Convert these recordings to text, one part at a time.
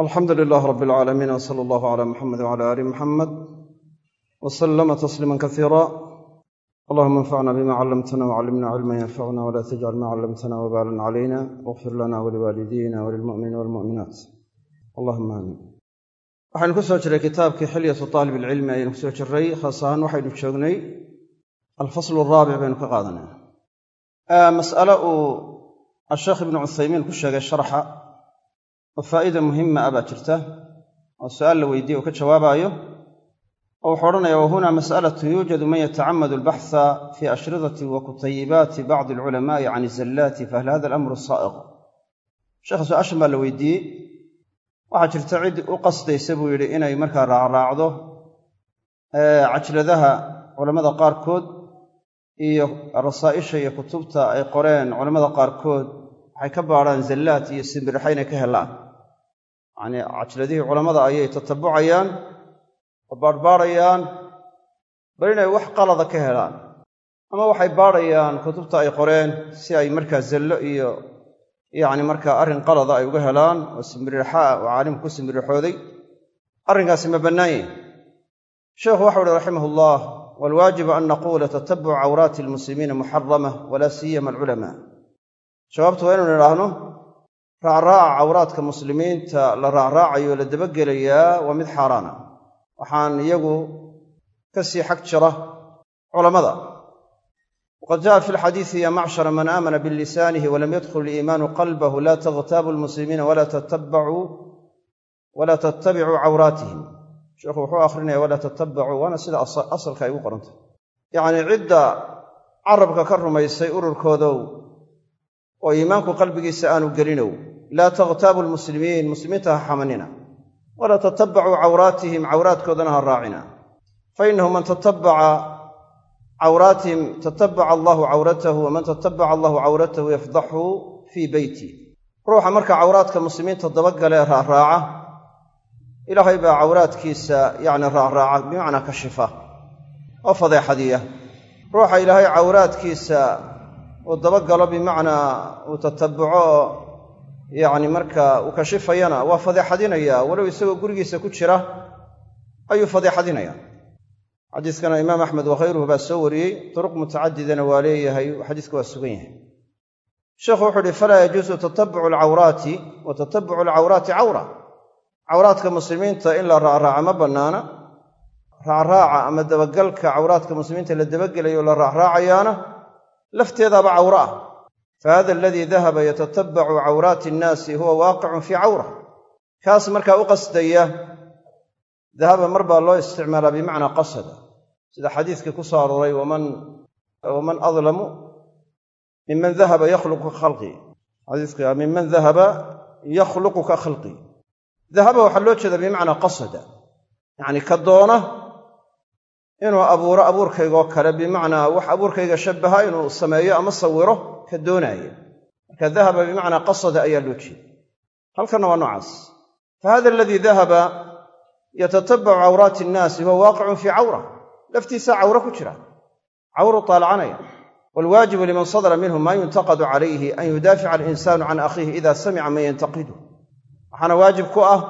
alxamdu lilaah rab alcaalamiin w sala allahu cala muxamed wcala aali muxamed w salama tasliima kasiira allahuma anfacna bima callamtana wcallimna cilma yanfacuna wla tajcal ma callamtana wbalan calayna waqfir lana waliwaalidiina walilmu'miniina walmu'minaat allahuma amiin. Waxaynu ku soo jiray kitaabkii xilyatu taalib ilcilmi ayaynu ku soo jiray. Khaas ahaan waxaynu joognay alfaslu araabic baynu ka qaadanay. Mas'ale uu asheekh ibnu cuthaymiin ku sheegay sharxa oo faa'ida muhima ah jirta oo su'aal la weydiye uu ka jawaabaayo oo wuxuu odhanaya wahuna mas'alatun yuujadu man yatacamadu albaxha fii ashridati wa kutayibaati bacdi alculamaai can izallaati fahal hada alamru saa'iq sheekha su'aashan baa la weydiiyey. Waxaa jirta cid u qasdaysa buu yidhi inay markaa raacraacdo cajladaha culammada qaarkood iyo rasaa'isha iyo kutubta ay qoreen culammada qaarkood waxay ka baadhaan zallaad iyo simbirxa inay ka helaan yacnii cajladihii culammada ayay tatabucayaan oo baadhbaadhayaan bal inay wax qalada ka helaan ama waxay baadhayaan kutubta ay qoreen si ay markaa zallo iyo yacni markaa arrin qalada ay uga helaan oo simbirixaa oo caalimku ku simbirixooday. Arrinkaasi ma bannaan sheekhu waxau uhi raximah ullah waalwaajibu an naquula tatabucu cawraati almuslimiina muxarama walaa siyama alculamaa jawaabtu waa inaynu idhaahno raacraaca cawraadka muslimiinta la raacraacayo la dabagelayaa waa mid xaaraana. Waxaan iyagu ka sii xag jira culammada. Waqad ja'a fi lxadiisi ya macshara man aamana bilisaanihi walam yadkhul iliimaanu qalbahu la takhtaabu lmuslimiina walaa tattabicuu cawraatihim. Sheekhu wuxuu akhrinaya walaa tattabacuu waana sida asalka ay ugu qorantay yacnii cidda carabka ka rumaysay ururkoodow oo iimaanku qalbigiisa aanu gelinow laa takhtaabu lmuslimiin muslimiinta ha xamanina. Walaa tattabacuu cawraatihim cawraadkoodana ha raacina. Fa innahu man tatabaca cawraatihim tatabaca allahu cawratahu waman tatabaca allahu cawratahu yafdaxu fii beyti ruuxa marka cawraadka muslimiinta dabagalee raacraaca ilaahay baa cawraadkiisa yacni raacraaca bimacnaa kashifa oo fadeexadiya. Ruuxa ilaahay cawraadkiisa uu dabagalo bimacnaa uu tatabuco yacni markaa uu kashifayana waa fadeexadinaya. Walow isagoo gurigiisa ku jira ayuu fadeexadinaya. Xadiiskana imaam axmed wakhayruhu baa soo wariyey. Turuq mutacadidana waa leeyahay xadiisku waa sugan yahay. Sheekhu wuxuu uhi falaa yajuusu tatabucu alcawraati wa tatabucu alcawraati cawra. Cawraadka muslimiinta in la raacraaca ma bannaana. Raacraaca ama dabagalka cawraadka muslimiinta la dabagelayo la raacraacayaana lafteedaaba cawro ah fahada aladii dahaba yatatabacu cawraati innaasi huwa waaqicun fii cawra kaas markaa u qasdaya dahaba mar baa loo isticmaalaa bimacnaa qasada sida xadiiskii ku soo arooray waman adlamu miman dahaba yakhluqu ka khalqii xadiiska miman dahaba yakhluqu ka khalqii dahaba waxaa loo jeedaa bimacnaa qasada yacni ka doona inuu abuuro abuurkaygoo kale bimacnaa wax abuurkayga shabbaha inuu sameeyo ama sawiro ka doonaaya marka dahaba bimacnaa qasada ayaa loo jeeda halkanna waa noocaas. Fa hada aladii dahaba yatatabacu cawraati innaasi huwa waaqicun fii cawra. Laftiisaa cawro ku jira. Cawru taalacanaya waalwaajibu liman sadra minhu maa yuntaqadu calayhi an yudaafica alinsaanu can akhiihi ida samica man yantaqidu. Waxaana waajib ku ah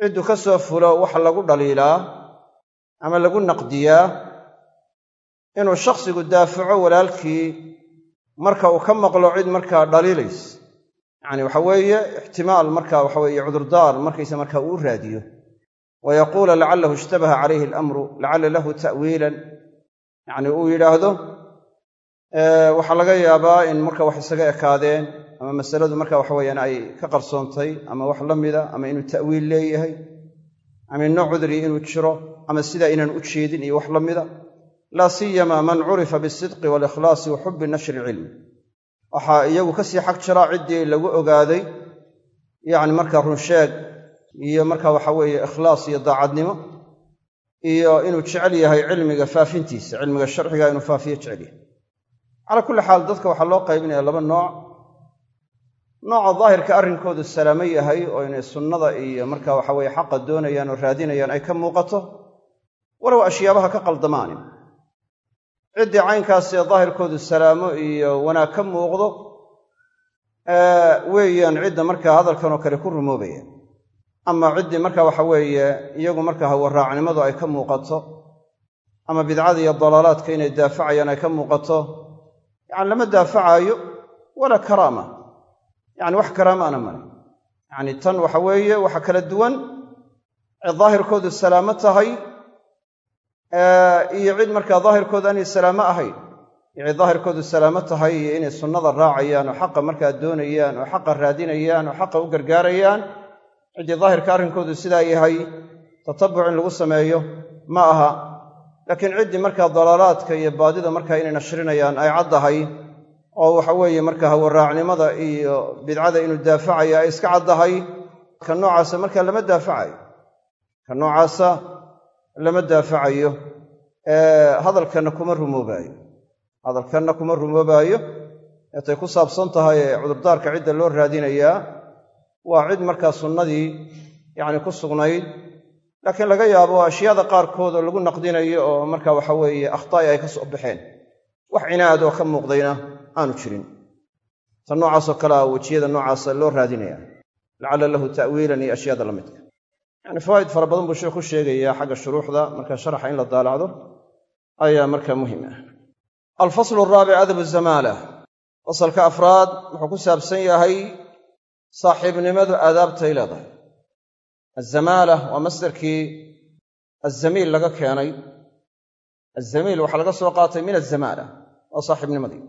cidduu ka soo fulo waxa lagu dhaliilaa ama lagu naqdiyaa inuu shakhsigu daafaco walaalkii marka uu ka maqlo cid markaa dhaliilays. Yacni waxa weeye ixtimaal marka waxa weeye cudurdaar markaysa markaa uu raadiyo. Wa yaquula lacalahu ishtabaha calayhi alamru lacalla lahu ta'wiilan. Yacni uu yidhaahdo waxaa laga yaabaa in marka wax isaga ekaadeen ama masaladu marka waxa weeyaan ay ka qarsoontay ama wax la mida ama inuu ta'wiil leeyahay nooc cudri inuu jiro ama sidaa inaan u jeedin iyo wax la mida laa siyama man curifa bisidqi waalikhlaasi wa xubbi nashri ilcilmi waxaa iyagu ka sii xag jiraa ciddii lagu ogaaday yacni marka runsheeg iyo marka waxa weeye ikhlaas iyo daacadnimo iyo inuu jecel yahay cilmiga faafintiisa cilmiga sharciga inuu faafiyo jecel yahay. Calaa kulli xaal dadka waxaa loo qaybinaya laba nooc nooca daahirka arrinkoodu salaamo yahay oo inay sunnada iyo marka waxa weeye xaqa doonayaan oo raadinayaan ay ka muuqato walow ashyaabaha ka qaldamaanin. Ciddii caynkaasee daahirkoodu salaamo iyo wanaag ka muuqdo weeyaan cidda markaa hadalkanoo kale ku rumoobaya ama ciddii marka waxa weeye iyagu marka hawaraacnimadu ay ka muuqato ama bidcada iyo dalaalaadka inay daafacayaan ay ka muuqato yacani lama daafacaayo walaa karaama yacni wax karaamaana male yacni tan waxa weeye waxa kala duwan cid daahirkoodu salaamo tahay iyo cid markaa daahirkoodu aanay salaamo ahayn iyo cid daahirkoodu salaamo tahay iyo inay sunnada raacayaan oo xaqa markaa doonayaan oo xaqa raadinayaan oo xaqa u gargaarayaan ciddii daahirka arrinkoodu sidaa yahay tatabuc in lagu sameeyo ma aha. Laakiin ciddii markaa dalaalaadka iyo baadida markaa inay nashrinayaan ay caddahay oo waxa weeye markaa hawaraacnimada iyo bidcada inuu daafacayo ay iska caddahay ka noocaasa markaa lama daafacayo. Ka noocaasa lama daafacayo. Hadalkanna kuma rumoobaayo. Hadalkanna kuma rumoobaayo. Eetay ku saabsan tahay ee cudurdaarka cidda loo raadinayaa waa cid markaa sunnadii yacni ku sugnayd. Laakiin laga yaabo ashyaada qaarkood oo lagu naqdinayo oo marka waxa weeye akhtaa'i ay ka soo baxeen. Wax cinaad oo ka muuqdayna aanu jirin. Ta noocaasoo kale a wejiyada noocaasa loo raadinaya lacalla lahu ta'wiilan iyo ashyaada la midka. Yacni fawaa'id fara badan buu sheekhu sheegayaa xagga shuruuxda marka sharaxa in la daalacdo ayaa markaa muhiim ah. Alfaslu araabic adabu zamaala fasalka afraad wuxuu ku saabsan yahay saaxiibnimadu aadaabtay leedahay. Azamaala waa masdarkii azamiil laga keenay. Azamiil waxaa laga soo qaatay min azamaala waa saaxiibnimadii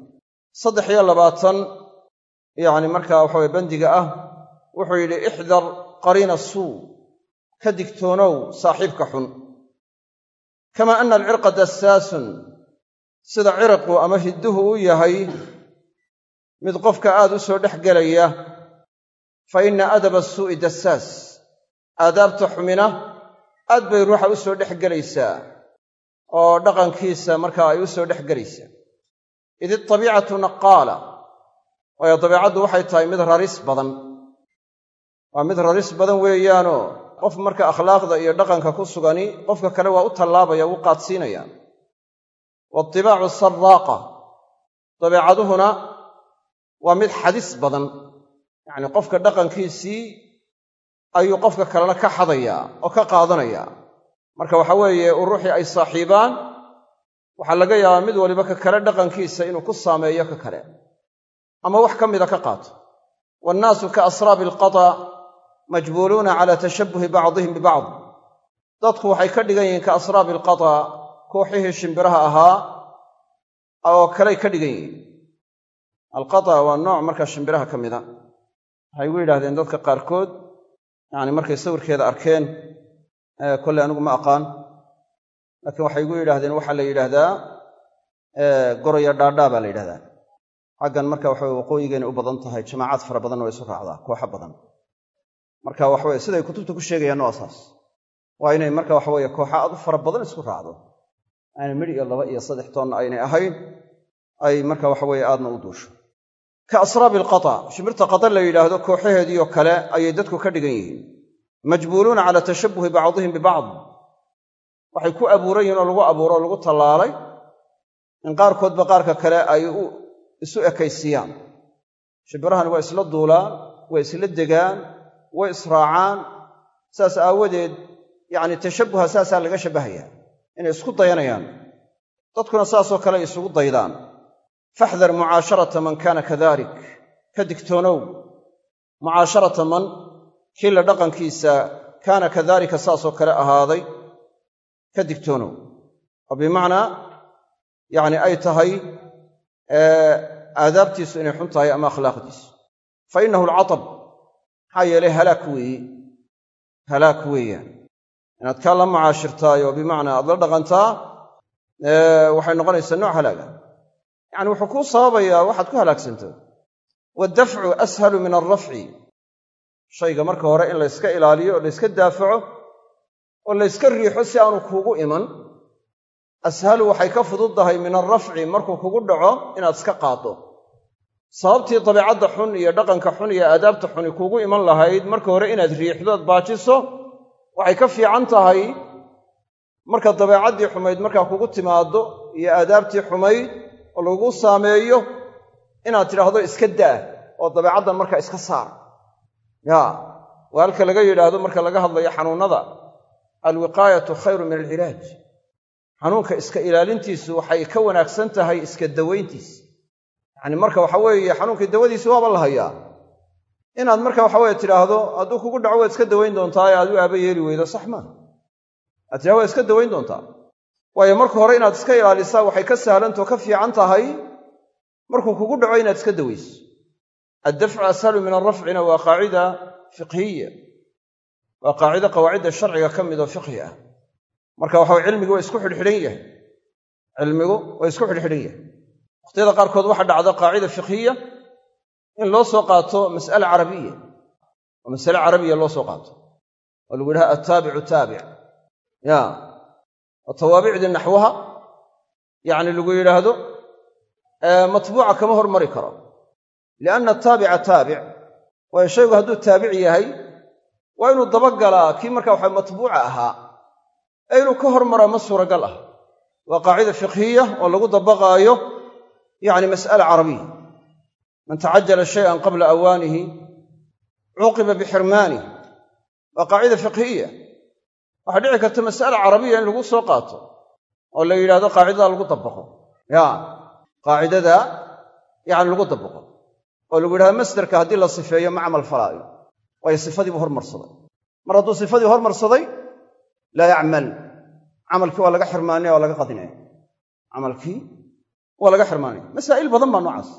saddex iyo labaatan yacni markaa waxa weye bandiga ah wuxuu yidhi ixdar qariina suu ka digtoonow saaxiibka xun. Kama ana alcirqa dassaasun sida ciriqu ama hidduhu u yahay mid qofka aad u soo dhex gelaya fa inna adaba suu'i dassaas aadaabta xumina aad bay ruuxa u soo dhex gelaysaa oo dhaqankiisa markaa ay u soo dhex gelaysaa id itabiicatu naqaala waayo dabeicaddu waxay tahay mid raris badan. Waa mid raris badan weeyaanoo qof marka akhlaaqda iyo dhaqanka ku sugani qofka kale waa u tallaabaya wuu qaadsiinaya. Waatibaacu sarraaqa. Dabeecaduhuna waa mid xadis badan. Yacnii qofka dhaqankiisii ayuu qofka kalena ka xadayaa oo ka qaadanayaa marka waxa weeye uu ruuxii ay saaxiibaan waxaa laga yaabaa mid waliba ka kale dhaqankiisa inuu ku saameeyo ka kale. Ama wax ka mida ka qaato. Waannaasu ka asraabi alqada majbuuluuna calaa tashabbuhi bacdihim bibacd. Dadku waxay ka dhigan yihiin ka asraabi alqada kooxihii shimbiraha ahaa oo kaley ka dhigan yihiin. Alqada waa nooc markaa shimbiraha ka mida. Waxay igu yidhahdeen dadka qaarkood yacni markay sawirkeeda arkeen kolley anigu ma aqaan laakiin waxay igu yidhahdeen waxaa la yidhaahdaa goroyo dhaadhaa baa la yidhahdaa. Xaggan marka waxaweye waqooyigeena u badan tahay jamaacaad fara badanna way isu raacdaa kooxo badan. Marka waxaweye siday kutubta ku sheegayaan waa saas waa inay marka waxaweye kooxo aad u fara badan isku raacdo. Aana midh iyo laba iyo saddex toonna aynay ahayn ay marka waxaweye aadna u duusho. Ka asraabi alqata shimbirta qada la yidhaahdo kooxaheediioo kale ayay dadku ka dhigan yihiin. Majbuuluuna calaa tashabbuhi bacdihim bibacd waxay ku abuuran yihiin oo lagu abuuro o lagu tallaalay in qaarkoodba qaarka kale ay isu ekaysiiyaan. Shimbirahani waa isla duulaan waa isla degaan way israacaan. Saas aawadeed yacni tashabbuha saasaa laga shabbahayaa inay isku dayanayaan. Dadkuna saasoo kale ay isugu daydaan. Faxdar mucaasharata man kaana kadalik ka digtoonow. Mucaasharata man kii la dhaqankiisa kaana kadaalika saasoo kale ahaaday ka digtoonow oo bimacnaa yacni ay tahay aadaabtiisu inay xun tahay ama akhlaaqdiisu. Fa innahu alcatab maxaa yeelay halaak weeye halaak weeyaan. Inaad kaa la mucaashirtaay oo bimacnaa aad la dhaqantaa waxay noqonaysaa nooc halaaga yacni wuxuu kuu sababayaa waxaad ku halaagsanto. Waddafcu ashalu min alrafci shayga marka hore in layska ilaaliyo oo layska daafaco oo layska riixo si aanu kuugu iman ashalu waxay ka fududdahay min alrafci markuu kugu dhaco inaad iska qaaddo sababtii dabeicadda xun iyo dhaqanka xun iyo aadaabta xuni kuugu iman lahayd marka hore inaad riixdood baajiso waxay ka fiican tahay marka dabeecaddii xumayd markaa kugu timaaddo iyo aadaabtii xumayd oo lagu saameeyo inaad tidhaahdo iska daa oo dabeecaddan markaa iska saar. Yaa waa halka laga yidhaahdo marka laga hadlayo xanuunnada alwiqaayatu khayru min alcilaaj xanuunka iska ilaalintiisu waxay ka wanaagsan tahay iska dawayntiisa yacni marka waxa weeye xanuunkii dawadiisi waaba la hayaa. Inaad marka waxa weye tidhaahdo hadduu kugu dhaco waad iska dawayn doontaa ee aad u aaba yeeli weydo sax maa aad tidhahdo waad iska dawayn doontaa. Waayo marka hore inaad iska ilaalisaa waxay ka sahlantao ka fiican tahay markuu kugu dhaco inaad iska dawayso addafcu ashalu min alrafcina waa qaacida fiqhiya waa qaacido qawaacidda sharciga ka mid oo fiqhi ah. Marka waxaw cilmigu waa isku xidhxidhan yahay. Cilmigu waa isku xidhxidhan yahay. Waqhtiyada qaarkood waxaa dhacda qaacida fiqhiya in loo soo qaato mas'ale carabiya. Oo masale carabiya loo soo qaato. Oo lagu yidhaha attaabicu taabic ya. Oo tawaabicdii naxwaha yacni lagu yidhaahdo matbuuca kama hormari karo. Lianna ataabica taabic waayo shaygu hadduu taabic yahay waa inuu dabagalaa kii marka waxa matbuuca ahaa. Ee inuu ka hormaraa ma suuragal ah. Waa qaacida fiqhiya oo lagu dabaqaayo yacni mas'ala carabiya. Man tacajala shayan qabla awaanihi cuuqiba bixirmaanih waa qaacida fiqhiya. Waxaa dhici karta mas'ala carabiya in lagu soo qaato oo la yidhahdo qaacidada lagu dabaqo. Ya qaacidada yacni lagu dabaqo. Oo lagu yidhahdo masderka haddii la sifeeyo ma camal falaayo waayo sifadii buu hormarsaday. Mar hadduu sifadii hormarsaday laa yacmal. Camalkii waa laga xirmaanaya waa laga qadinaya camalkii waa laga xirmaanaya masaa'il badan baa noocaas.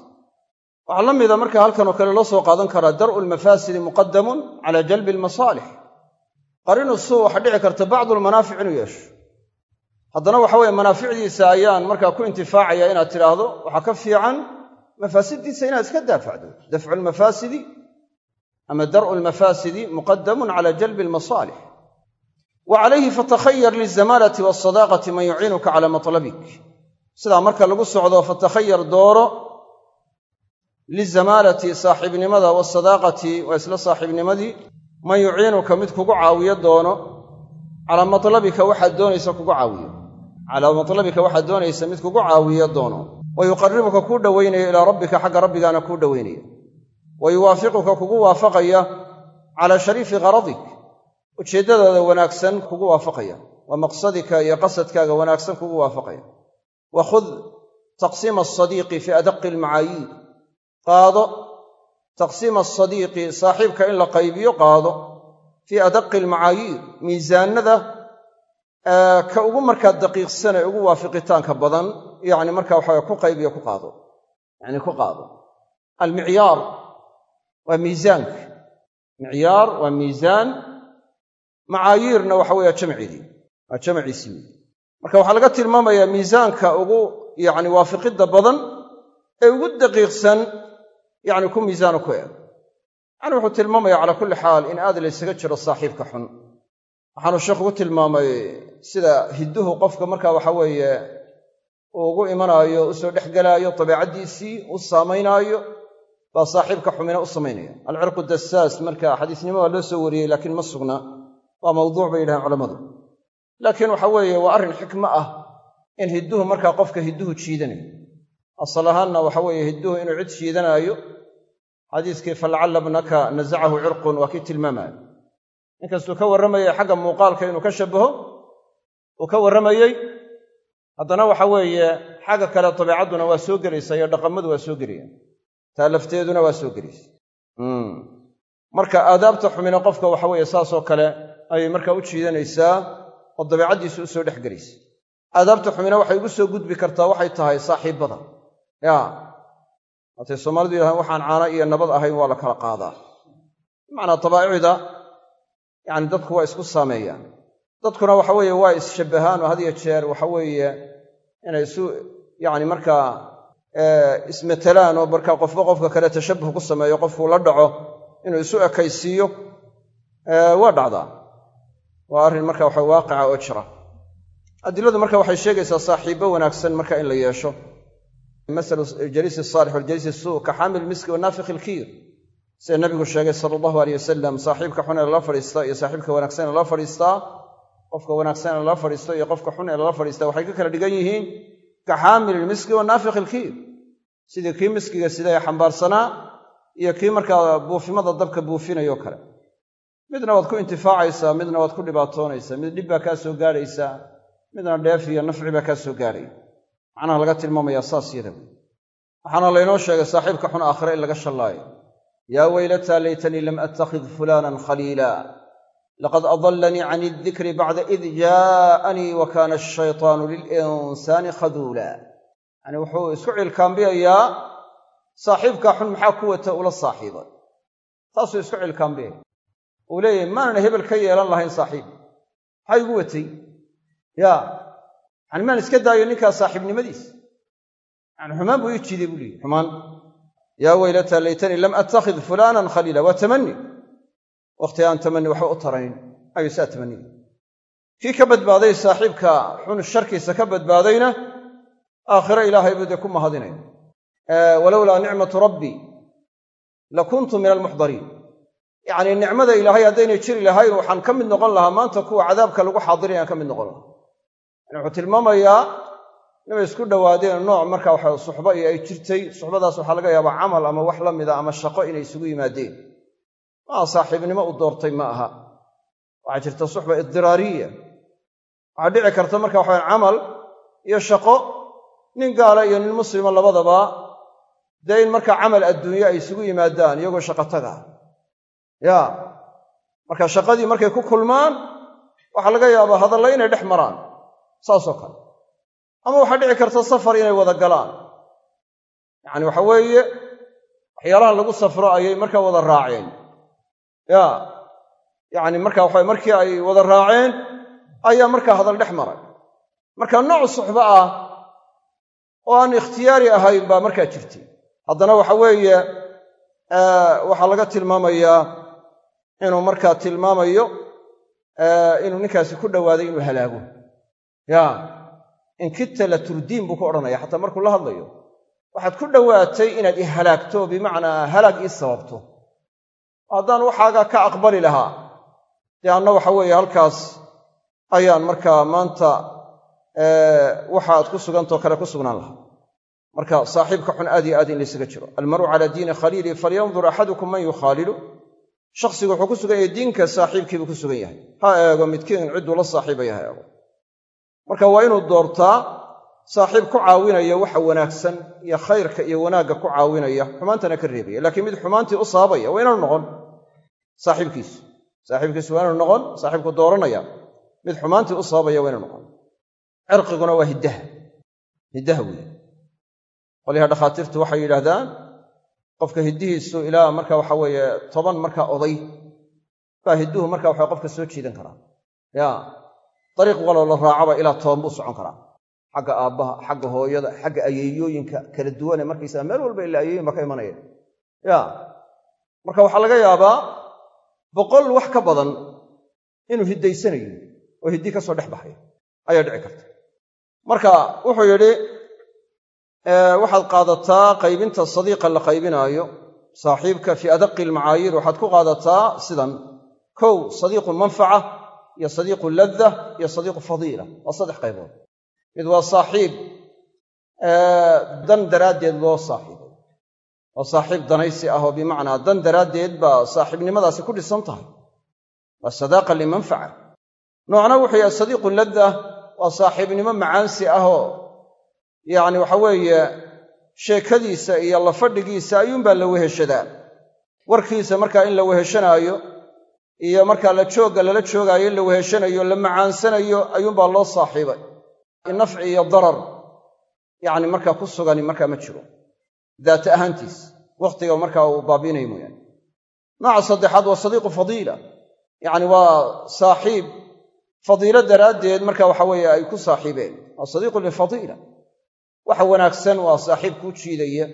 Waxaa la mida marka halkan oo kale loo soo qaadan karaa dar'u lmafaasidi muqadamun cala jalbi almasaalix. Qarinu suu waxaa dhici karta bacdu lmanaafic inuu yeesho. Haddana waxa weeye manaaficdiisa ayaan markaa ku intifaacaya inaad tidhaahdo waxaa ka fiican mafaasiddiisa inaad iska daafacdo. Dafcu lmafaasidi ama dar'u lmafaasidi muqadamun cala jalbi almasaalix wa calayhi fatakhayar lilzamaalati walsadaaqati man yuciinuka cala matlabik sidaa marka lagu socdo fatakhayar dooro lizamaalati saaxiibnimada wasadaaqati waa isla saaxiibnimadii man yuciinuka mid kugu caawiyo doono calaa matlabika waxaad doonaysa kugu caawiyo calaa matlabika waxaad doonaysa mid kugu caawiyo doono wa yuqaribuka kuu dhowaynaya ilaa rabbika xagga rabbigaana kuu wa yuwaafiquka kugu waafaqaya calaa shariifi qaradik ujeeddadaada wanaagsan kugu waafaqaya. Wa maqsadika iyo qasadkaaga wanaagsan kugu waafaqaya. Wa khud taqsiima asadiiqi fii adaqi almacaayiir qaado taqsiima asadiiqi saaxiibka in la qaybiyo qaado fii adaqi almacaayiir miisaanada ka ugu markaa daqiiqsan ee ugu waafiqitaanka badan yacni marka waxaa ku qaybiyo ku qaado waa miisaanka micyaar waa miisaan macaayiirna waxa weeye jamceedii waa jamciisii wey marka waxaa laga tilmaamayaa miisaanka ugu yacni waafiqidda badan ee ugu daqiiqsan yacni ku miisaano ku eeg yani wuxuu tilmaamaya calaa kulli xaal in aad laysaga jiro saaxiibka xun. Waxaanu sheekhu ku tilmaamay sida hidduhu qofka marka waxa weeye ugu imanaayo u soo dhexgelaayo dabeicaddiisii u saamaynaayo baa saaxiibka xumina u samaynaya. Alcirqu dassaas marka xadiisnimo waa loo soo wariyey laakiin ma sugna. Waa mawduuc bay yidhahaan culammadu laakiin waxa weeye waa arrin xikmo ah in hidduhu markaa qofka hidduhu jiidanayo. Asal ahaanna waxa weeye hidduhu inuu cid jiidanaayo xadiiskii falacalla bnaka nasacahu cirqun waa kii tilmaamaya. Inkastuu ka warramayay xagga muuqaalka inuu ka shabaho uu ka warramayey haddana waxa weeye xagga kale dabeecadduna waa soo gelaysa iyo dhaqamadu waa soo gelaya taa lafteeduna waa soo gelaysa marka aadaabta xumina qofka waxa weeye saasoo kale ayay markaa u jiidanaysaa oo dabeecaddiisu u soo dhex gelaysa aadaabta xumina waxay ugu soo gudbi kartaa waxay tahay saaxiibbada ya. Haatay soomaalidu yidhahaan waxaan caano iyo nabad ahayn waa la kala qaadaa. Bimacnaa dabaa'icda yacni dadku waa isku saameeyaan. Dadkuna waxa weeye waa isshabbahaan oo had iyo jeer waxa weeye inay isu yacni markaa ismatalaan oo markaa qofba qofka kale tashabbuh ku sameeyo qofkuu la dhaco inuu isu ekaysiiyo waa dhacdaa. Waa arrin marka waxa waaqica oo jira. Adiladu marka waxay sheegaysaa saaxiibbo wanaagsan marka in la yeesho. Masalu jaliisi saalix waljaliisi suu ka xaamil miski wanaafikhi ilkiir sida nabigu sheegay sala allahu aleyh wasalam saaxiibka xun ee lala fadhiista iyo saaxiibka wanaagsan ee lala fadhiistaa qofka wanaagsan ee lala fadhiisto iyo qofka xun ee lala fadhiistaa waxay ka kala dhigan yihiin ka xaamil ilmiski wanaafikhi ilkiir sidii kii miskiga sida ee xambaarsanaa iyo kii markaa buufimada dabka buufinayo kale. Midna waad ku intifaacaysaa midna waad ku dhibaatoonaysaa mid dhib baa kaa soo gaadhaysaa midna dheef iyo nafci baa kaa soo gaadhaya macnaha laga tilmaamayaa saas yada. Wey waxaana laynoo sheegay saaxiibka xun aakhire in laga shallaayo. Yaa weylataa laytanii lam attakhid fulaanan khaliila laqad adallanii can idikri bacda id jaa'anii wa kaana ashaytaanu lilinsaani khaduula yacni wuxuu isku cilkaambiyayaa saaxiibkaa xun maxaa ku wata ula saaxiibay taasuu isku cilkaambiyaya uu leeyahay maanan hebel ka yeelan lahayn saaxiib maxaa igu watay ya yani maan iska daayo ninkaa saaxiibnimadiis yani xumaan buu ii jiiday buu leeyahy xumaan yaa weylata laytanii lam wakhti aan tamani waxba u tarayn ayuu saa tamaniya kii ka badbaaday saaxiibka xun sharkiisa ka badbaadayna aakhiro ilaahay buu ku mahadinaya walowlaa nicmatu rabbii la kuntu min almuxdariin. Yacnii nicmada ilaahay haddaynay jiri lahayn waxaan ka mid noqon lahaa maanta kuwa cadaabka lagu xaadirayaan ka mid noqon lahaa. Wuxuu tilmaamayaa inay isku dhowaadeen nooc marka waxa suxbo iyo ay jirtay. Suxbadaas waxaa laga yaabaa camal ama wax la mida ama shaqo inay isugu yimaadeen maa saaxiibnimo u doortay ma aha. Waxaa jirta suxba idiraariya waxaa dhici karta marka waxawa camal iyo shaqo nin gaala iyo nin muslima labadaba dee in marka camal adduunye ay isugu yimaadaan iyagoo shaqo taga ya marka shaqadii markay ku kulmaan waxaa laga yaabaa hadalla inay dhex maraan saasoo kale. Ama waxaa dhici karta safar inay wada galaan. Yacani waxa weeye waxyaalahan lagu safro ayay markaa wada raaceen ya. Yacni marka waxa markii ay wada raaceen ayaa markaa hadal dhex maray. Marka nooc suxbo ah oo aan ikhtiyaari ahayn baa markaa jirtay. Haddana waxa weeye waxaa laga tilmaamayaa inuu markaa tilmaamayo inuu ninkaasi ku dhowaaday inuu halaago. Ya. In kitta la turdiin buu ku odhanaya xataa markuu la hadlayo. Waxaad ku dhowaatay inaad i halaagto bimacnaa halaag ii sababto haddaan waxaagaa ka aqbali lahaa dee anna waxa weeye halkaas ayaan markaa maanta waxa aad ku sugantao kale ku sugnaan lahaa. Marka saaxiibka xun aad iyo aad in laysaga jiro. Almaru calaa diini khaliili falyandur axadukum man yukhaalilu shakhsigu wuxuu ku sugan yahay diinka saaxiibkiibuu ku sugan yahay. Ha eego midkiin cidduu la saaxiibaya ha eego. Marka waa inuu doortaa saaxiib ku caawinaya waxa wanaagsan iyo khayrka iyo wanaagga ku caawinaya xumaantana ka reebaya. Laakiin mid xumaantii u sababaya waa inaanu noqon saaxiibkiisu saaxiibkiisu waa inaanu noqon saaxiibku dooranaya. Mid xumaantii u sababaya waa inaanu noqon. Cirqiguna waa hiddaha hiddaha weeye qolyaha dhakhaatiirtu waxay yidhaahdaan qofka hiddihiisu ilaa marka waxa weeye toban markaa oday baa hidduhu marka waxa qofka soo jiidan karaa. Ya dariiq waloo la raacaba ilaa toban buu socon karaa. Xagga aabbaha xagga hooyada xagga ayeeyooyinka kala duwane markaysaga meel walba ilaa ayeeyin baa ka imanaya. Ya marka waxaa laga yaabaa boqol wax ka badan inuu hiddaysanayo oo hiddii ka soo dhex baxaya ayaa dhici karta. Marka wuxuu yidhi waxaad qaadataa qaybinta sadiiqa la qaybinaayo saaxiibka fii adaqi almacaayiir waxaad ku qaadataa sidan. Kow sadiiqu manfaca iyo sadiiqu ladda iyo sadiiqu fadiila. Waa saddex qaybood. Mid waa saaxiib dan daraaddeed loo saaxiibay waa saaxiib danaysi ah oo bimacnaa dan daraaddeed baa saaxiibnimadaasi ku dhisan tahay. Waa sadaaqa limanfaca noocna wuxuu yahay sadiiqu ladda waa saaxiibnimo macaansi ahoo yacni waxa weeye sheekadiisa iyo la fadhigiisa ayuunbaa la weheshadaa. Warkiisa markaa in la weheshanaayo iyo markaa la joogga lala joogaayo in la weheshanayo la macaansanayo ayuunbaa loo saaxiibay. Nafci iyo darar yacni markaa ku sugani markaa ma jiro daata ahaantiis wakhtiga markaa uu baabiinayo mooyaane. Nooca saddexaad waa sadiiqu fadiila. Yacni waa saaxiib. Fadiilo daraaddeed marka waxa weeye ay ku saaxiibeen. Waa sadiiqu lifadiila. Waxa wanaagsan waa saaxiib kuu jiidaya.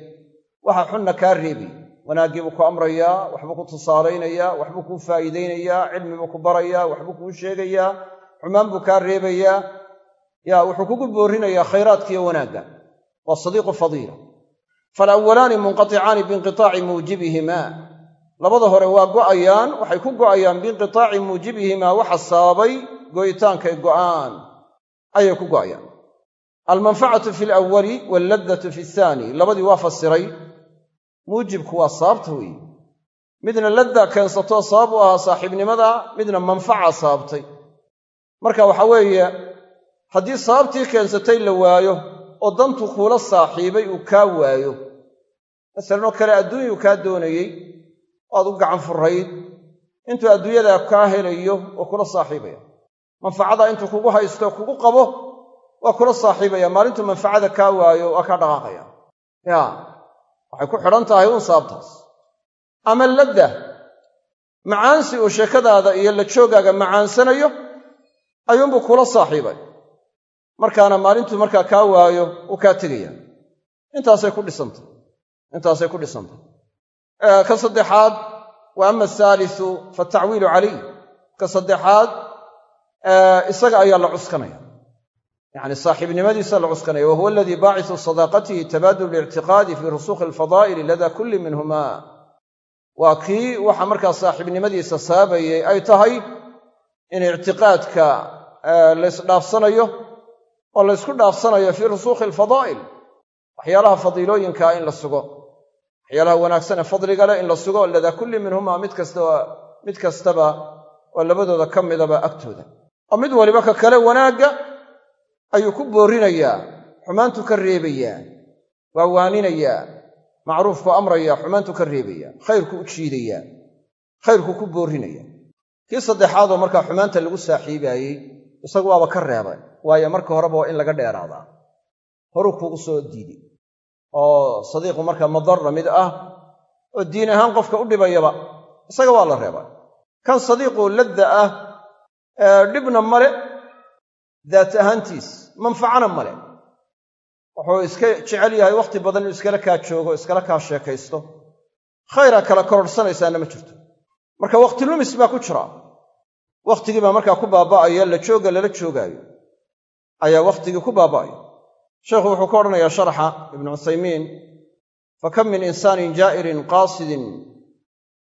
Waxa xunna kaa reebay. Wanaaggiibuu ku amrayaa waxbuu ku tusaalaynayaa waxbuu kuu faa'iidaynayaa cilmibuu ku barayaa waxbuu kuu sheegayaa xumaan buu kaa reebayaa ya wuxuu kugu boorinayaa khayraadkiiyo wanaagga. Waa falawalaani munqaticaani biinqitaaci muujibihimaa labada hore waa go'ayaan waxay ku go'ayaan biinqitaaci muujibihimaa waxa sababay go'itaankay go'aan. Ayay ku go'ayaan. Almanfacatu fi alawali walladdatu fi ahaani labadii waa fasiray. Muujibku waa sababta weeye. Midna ladda keensatoo sabab u ahaa saaxiibnimada midna manfaca sababtay marka waxa weeye haddii sababtii keensatay la waayo oo dantu kuula saaxiibay uu kaa waayo. Masalan oo kale adduunyuu kaa doonayey aad u gacan furayd intuu adduunyadaa kaa helayo oo kula saaxiibaya. Manfacada intuu kugu haysto kugu qabo waa kula saaxiibaya. Maalintuu manfacada kaa waayo waa kaa dhaqaaqaya. Ya waxay ku xidhan tahay uun sababtaas ama ladda macaansi uu sheekadaada iyo la joogaaga macaansanayo ayuunbuu kula saaxiibay markaana maalintuu markaa kaa waayo uu kaa tegaya. Intaasay ku dhisantay intaasay ku dhisantay ka saddexaad wa ama asaalisu fatacwiilu calayh ka saddexaad isaga ayaa la cuskanaya. Yacni saaxiibnimadiisa la cuskanaya. Wahuwa aladii baacisu sadaaqatihi tabaadul lictiqaadi fii rusukhi alfadaa'ili lada kulli minhuma waa kii waxa markaa saaxiibnimadiisa sababayay ay tahay in ictiqaadka laysdhaafsanayo oo laysku dhaafsanayo fii rusukhi alfadaa'il waxyaalaha fadiilooyinkaa in la sugo waxyaalaha wanaagsan ee fadliga leh in la sugo ladaa kulli minhuma mid kasta mid kastaba oo labadooda ka midaba agtooda. Oo mid waliba ka kale wanaagga ayuu ku boorinayaa xumaantu ka reebayaa waa waaninayaa macruufku amraya xumaantu ka reebaya khayrku u jiidayaa khayrku ku boorinaya kii saddexaadoo markaa xumaanta lagu saaxiibaayey isagu waaba ka reebay waayo marka horeba waa in laga dheeraadaa. Horuu kugu soo diiday oo sadiiqu markaa madarra mid ah oo diin ahaan qofka u dhibayaba isaga waa la reebay kan sadiiqu ladda ah dhibna male daat ahaantiis manfacana male. Wuxuu iska jecel yahay wakhti badan inuu iskala kaa joogo iskala kaa sheekaysto. Khayraa kala kororhsanaysaana ma jirto. Marka wakhti lumis baa ku jira. Wakhtigii baa markaa ku baaba'aya la joogga lala joogaayo ayaa wakhtigii ku baaba'aya sheekhu wuxuu ka odhanayaa sharxa ibnu cuthaymiin fakam min insaanin jaa'irin qaasidin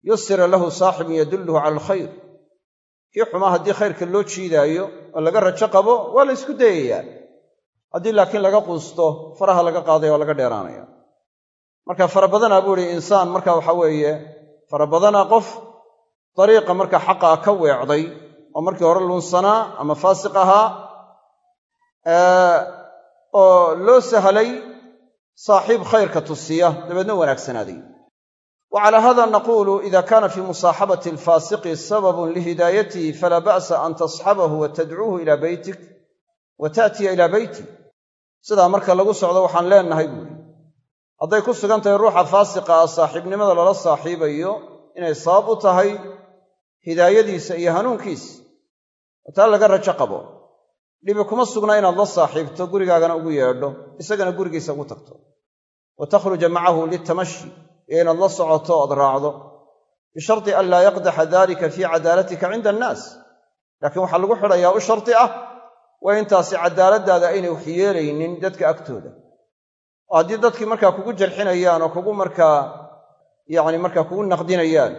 yusira lahu saaxibun yadulluhu cala alkhayr kii xumaa haddii khayrka loo jiidaayo oo laga rajo qabo waa la ysku dayayaa haddii laakiin laga quusto faraha laga qaadaya waa laga dheeraanaya. Marka fara badanaa buu ihi insaan marka waxa weeye fara badanaa qof dariiqa marka xaqaa ka weecday oo markii hore lunsanaa ama faasiq ahaa oo loo sahlay saaxiib khayrka tusiya dabeedna wanaagsanaaday wa calaa hada naquulu ida kaana fii musaaxabati alfaasiqi sababun lihidaayatihi falaa ba'sa an tasxabahu wa tadcuuhu ilaa beytik wa ta'tiya ilaa beytik sidaa marka lagu socdo waxaan leenahay buuri hadday ku sugan tahay ruuxa faasiqa ah saaxiibnimada lala saaxiibayo inay sabab u tahay hidaayadiisa iyo hanuunkiisa oo taa laga rajo qabo dhibi kuma sugna inaad la saaxiibto gurigaagana ugu yeedho isagana gurigiisa ugu tagto. Wa takhruja macahu litamashi iyo inaad la socoto oad raacdo. Bisharti an laa yaqdaxa dalika fii cadaalatika cinda annaas. Laakiin waxaa lagu xidhayaa u sharti ah waa intaasi cadaaladdaada aynay wax yeelaynin dadka agtooda. Oo haddii dadkii markaa kugu jarxinayaan oo kugu markaa yacni markaa kugu naqdinayaan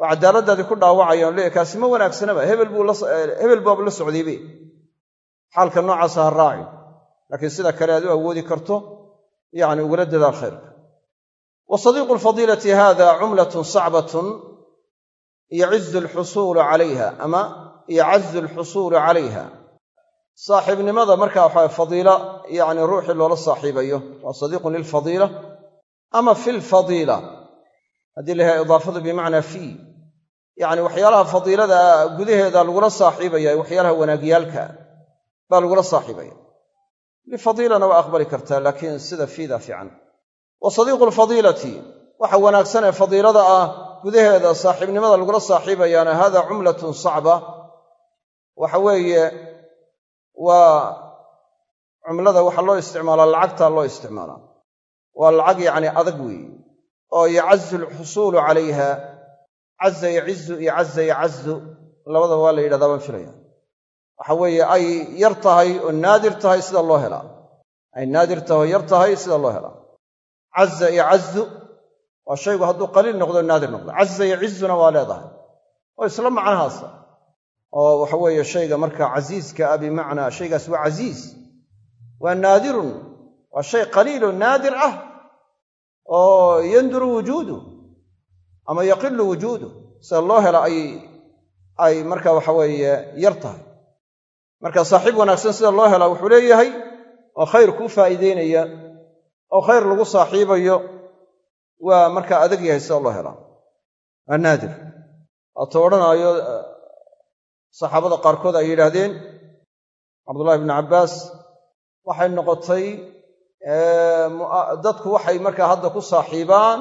oo cadaaladdaadii ku dhaawacayaan leeya kaasi ma wanaagsanaba hebel buu hebel baabu la socdaybe xaalka noocaasa ha raacin. Laakiin sida kale aad u awoodi karto yacni ugula dadaal khayrka wa sadiiqu alfadiilati hada cumlatun sacbatun yacizu alxusuulu calayha ama yacazu alxusuulu calayha. Saaxiibnimada markaa waxaa fadiila yacni ruuxii loola saaxiibayo. Waa sadiiqun lilfadiila ama fi lfadiila haddii la idaafadu bimacnaa fii yacni waxyaalaha fadiilada gudaheeda lagula saaxiibaya waxyaalaha wanaagyaalka baa lagula saaxiibaya lifadiilana waa aqbali kartaa laakiin sida fiida fiican. Wa sadiiqu lfadiilati waxa wanaagsan ee fadiilada ah gudaheeda saaxiibnimada lagula saaxiibayaana hada cumlatun sacba. Waxa weeye waa cumlada waxaa loo isticmaalaa lacagtaa loo isticmaalaa. Waa lacag yacni adag weeye oo yacazu alxusuulu calayha caza yacizu iyo caza yacazu labadaba waa la yidhahdaa baan filaya waxa weeye ay yar tahay oo naadir tahay sida loo helaa ay naadir tahay oo yar tahay sida loo helaa caza yacazu waa shaygu hadduu qaliil noqdo naadir noqdo. Caza yacizuna waa leedahay. Oo isla macnahaasa oo waxa weeye shayga marka casiiska ah bimacnaa shaygaas waa casiis. Waa naadirun. Waa shay qaliiloo naadir ah. Oo yanduru wujuudu ama yaqilu wujuudu. Sida loo helo ay ay marka waxa weeye yar tahay marka saaxiib wanaagsan sida loo helaa wuxuu leeyahay oo khayr kuu faa'iideynaya oo khayr lagu saaxiibayo waa markaa adag yahay sida loo helaa. Waa naadir. Waatuu odhanaayo saxaabada qaarkood ay yidhaahdeen cabdullahi bnu cabbaas waxay noqotay dadku waxay markaa hadda ku saaxiibaan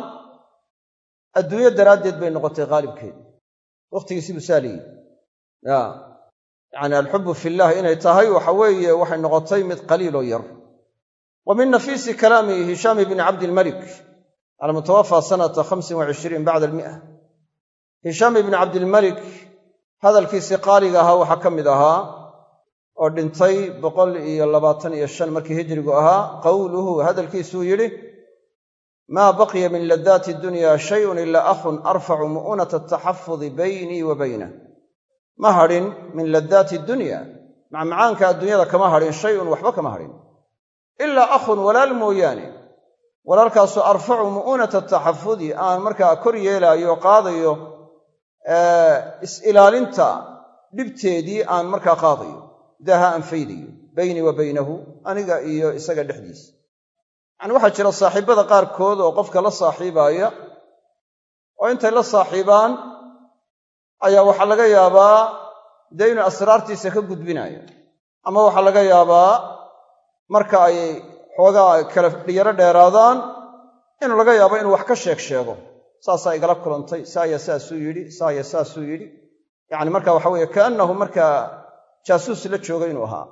adduunyo daraaddeed bay noqotay qaalibkeed wakhtigiisii buu saaliyi ya yacni alxubu fillah inay tahay waxa weeye waxay noqotay mid qaliiloo yar. Wa min nafiisi kalaami hishaam bni cabdilmalik almutawafa sanata hamsin wa cishriin bacda almi'a hishaam ibni cabdilmalik hadalkiisii qaaliga ahaa waxaa ka mid ahaa oo dhintay boqol iyo labaatan iyo shan markii hijrigu ahaa qowluhu hadalkiisuu yidhi maa baqiya min ladaati dunya shayun ilaa akhun arfacu mu'unata ataxafudi baynii wa baynah ma hadhin min ladaati dunya. Macmacaanka adduunyada kama hadhin shayun waxba kama hadhin ilaa akhun walaal mooyaane. Walaalkaasoo arfacu mu'unata taxafudi aan markaa kor yeelaayo qaadayo is-ilaalinta dhibteedii aan markaa qaadayo. Daaha aan faydayo baynii wa baynahu aniga iyo isaga dhexdiisa. Yacani waxaa jira saaxiibada qaarkood oo qofka la saaxiibaaya. Oo intay la saaxiibaan ayaa waxaa laga yaabaa dee inuu asraartiisa ka gudbinayo ama waxaa laga yaabaa marka ay xoogaa kala yaro dheeraadaan inuu laga yaabo inuu wax ka sheeg sheego. Saasaa igala kulantay saaya saasuu yidhi saaya saasuu yidhi. Yacni marka waxa weeye kaannahu markaa jaasuus la jooga inuu ahaa.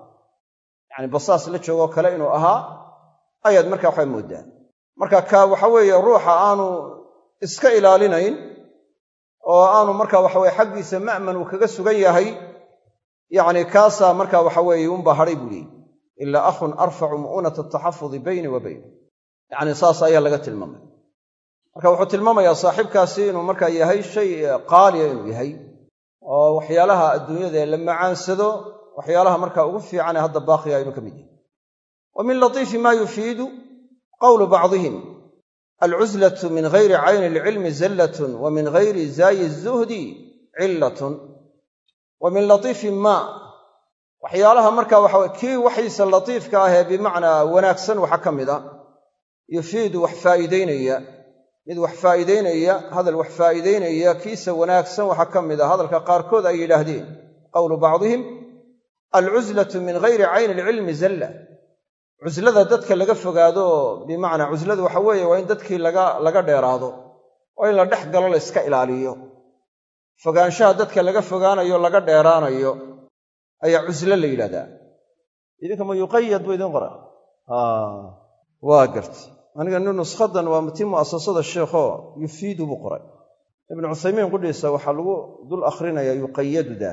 Yacni basaas la joogoo kale inuu ahaa ayaad marka waxaa mooddaa. Marka ka waxa weeye ruuxa aanu iska ilaalinayn oo aanu marka waxa weye xaggiisa ma'man uu kaga sugan yahay yacni kaasaa marka waxa weeye unbaa hadhay buu leeyy ilaa akhun arfacu mu'unata ataxafudi bayni wa bayna yacni saas ayaa laga tilmaamay. Marka wuxuu tilmaamayaa saaxiibkaasi inuu markaa yahay shay qaaliya inuu yahay oo waxyaalaha adduunyada la macaansado waxyaalaha markaa ugu fiicane hadda baaqiga inuu ka mid yahay. Wa min latiifi ma yufiidu qowlu bacdihim alcuzlatu min gayri cayni ilcilmi zallatun wa min gayri zaayi zuhdi cillatun wa min latiifi ma waxyaalaha marka waxa kii waxiisa latiifka ah ee bimacnaa wanaagsan waxa ka mid a yufiidu wax faa'iideynaya mid wax faa'iideynaya hadal wax faa'iideynaya kiisa wanaagsan waxaa ka mid a hadalka qaarkood ay yidhaahdeen qowlu bacdihim alcuzlatu min gayri cayni ilcilmi zalla cuslada dadka laga fogaado bimacnaa cusladu waxa weeye waa in dadkii laga dheeraado oo in la dhex galo la iska ilaaliyo. Fogaanshaha dadka laga fogaanayo laga dheeraanayo ayaa cuslo la yidhahdaa. Idinka ma yuqayad bu idin qora waa garta aniga ni nuskhadan waa tii mu'asasada sheekhoo yufiidu buu qoray. Ibnu cuthaymiin qudhiisa waxaa lagu dul akhrinayaa yuqayaduda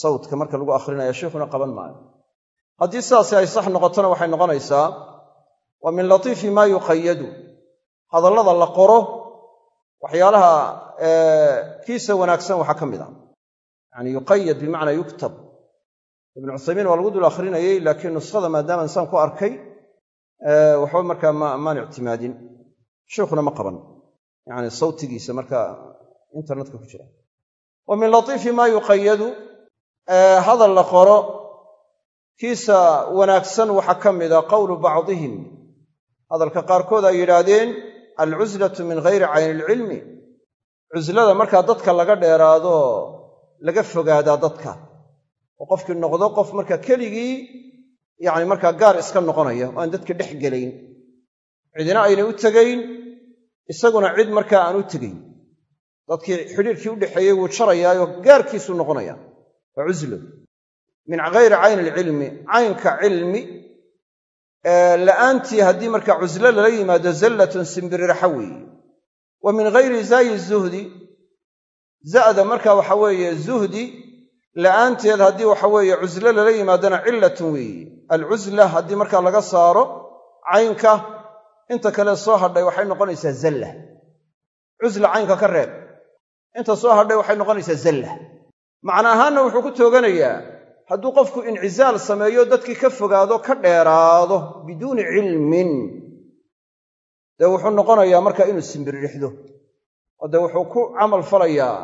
sawtka marka lagu akhrinaya sheikhuna qaban maayo haddii sidaasi ay sax noqotona waxay noqonaysaa wa min latiifi maa yuqayadu hadallada la qoro waxyaalaha kiisa wanaagsan waxaa ka mid a yani yuqayad bimacnaa yuktab. Ibnu cuthaymiin waa lagu dul akhrinayey laakiin nuskhada maadaama insaan ku arkay waxba markaa maan ictimaadin. Sheikhuna ma qaban. Yani sawtigiisa marka internetka ku jira. Wa min latiifi maa yuqayadu hadal la qoro kiisa wanaagsan waxaa ka mida qowlu bacdihim. Hadalka qaarkood ay yidhaahdeen alcuslatu min gayri cayni ilcilmi cuslada markaa dadka laga dheeraado laga fogaadaa dadka. Oo qofkii noqdo qof marka keligii yacni markaa gaar iska noqonaya oo aan dadka dhex gelayn. Cidina aynay u tegayn isaguna cid markaa aan u tegayn. Dadkii xidhiirkii u dhexeeyey wuu jarayaayo gaarkiisuu noqonaya. Waa cuslo min gayri cayni ilcilmi caynka cilmi la'aantii haddii markaa cuslo lala yimaado zallatun simbirirxa weeye wa min gayri zaayi zuhdi za'da marka waxa weeye zuhdi la'aanteed haddii waxa weeye cuslo lala yimaadona cillatun weeye alcusla haddii markaa laga saaro caynka inta kale soo hadhay waxay noqonaysaa zalla. Cusla caynka ka reeb inta soo hadhay waxay noqonaysaa zalla. Macna ahaanna wuxuu ku tooganayaa hadduu qofku incisaal sameeyo dadkii ka fogaado ka dheeraado biduuni cilmin dee wuxuu noqonayaa marka inuu simbiririxdo oo dee wuxuu ku camal falayaa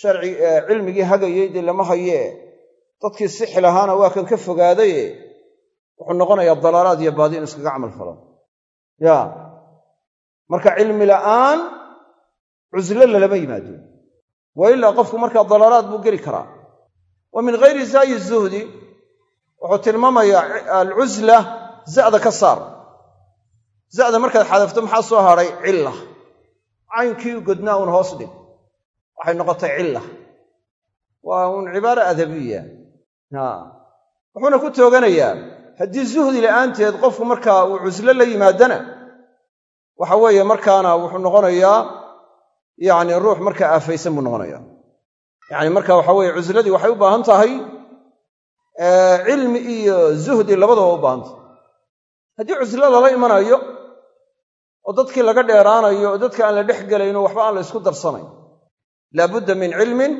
sharci cilmigii hagayey dee lama hayee dadkii sixi lahaana waa kan ka fogaadaye. Wuxuu noqonayaa dalaalaad iyo baadi inu iskaga camal falo. Ya. Marka cilmi la'aan cuslo lalama yimaado. Wa ilaa qofku markaa dalaalaad buu geli karaa wa min ghayri zaayi zuhdi wuxuu tilmaamayaa alcusla za'da ka saar. Za'da markaad xadafto maxaa soo hadhay cilla. Caynkii godnaa uun hoos dhig. Waxay noqotay cilla. Waa uun cibaara adabiya wuxuuna ku tooganayaa haddii zuhdi la'aanteed qofku markaa uu cuslo la yimaadana waxa weeye markaana wuxuu noqonayaa yacni ruux markaa aafaysan buu noqonayaa yacni marka waxa weeye cusladii waxay u baahan tahay cilmi iyo zuhdi labadaba u baahan tahay. Haddii cuslo lala imanayo oo dadkii laga dheeraanayo oo dadka aan la dhex gelayno waxba aan la ysku darsanayn. Laabudda min cilmin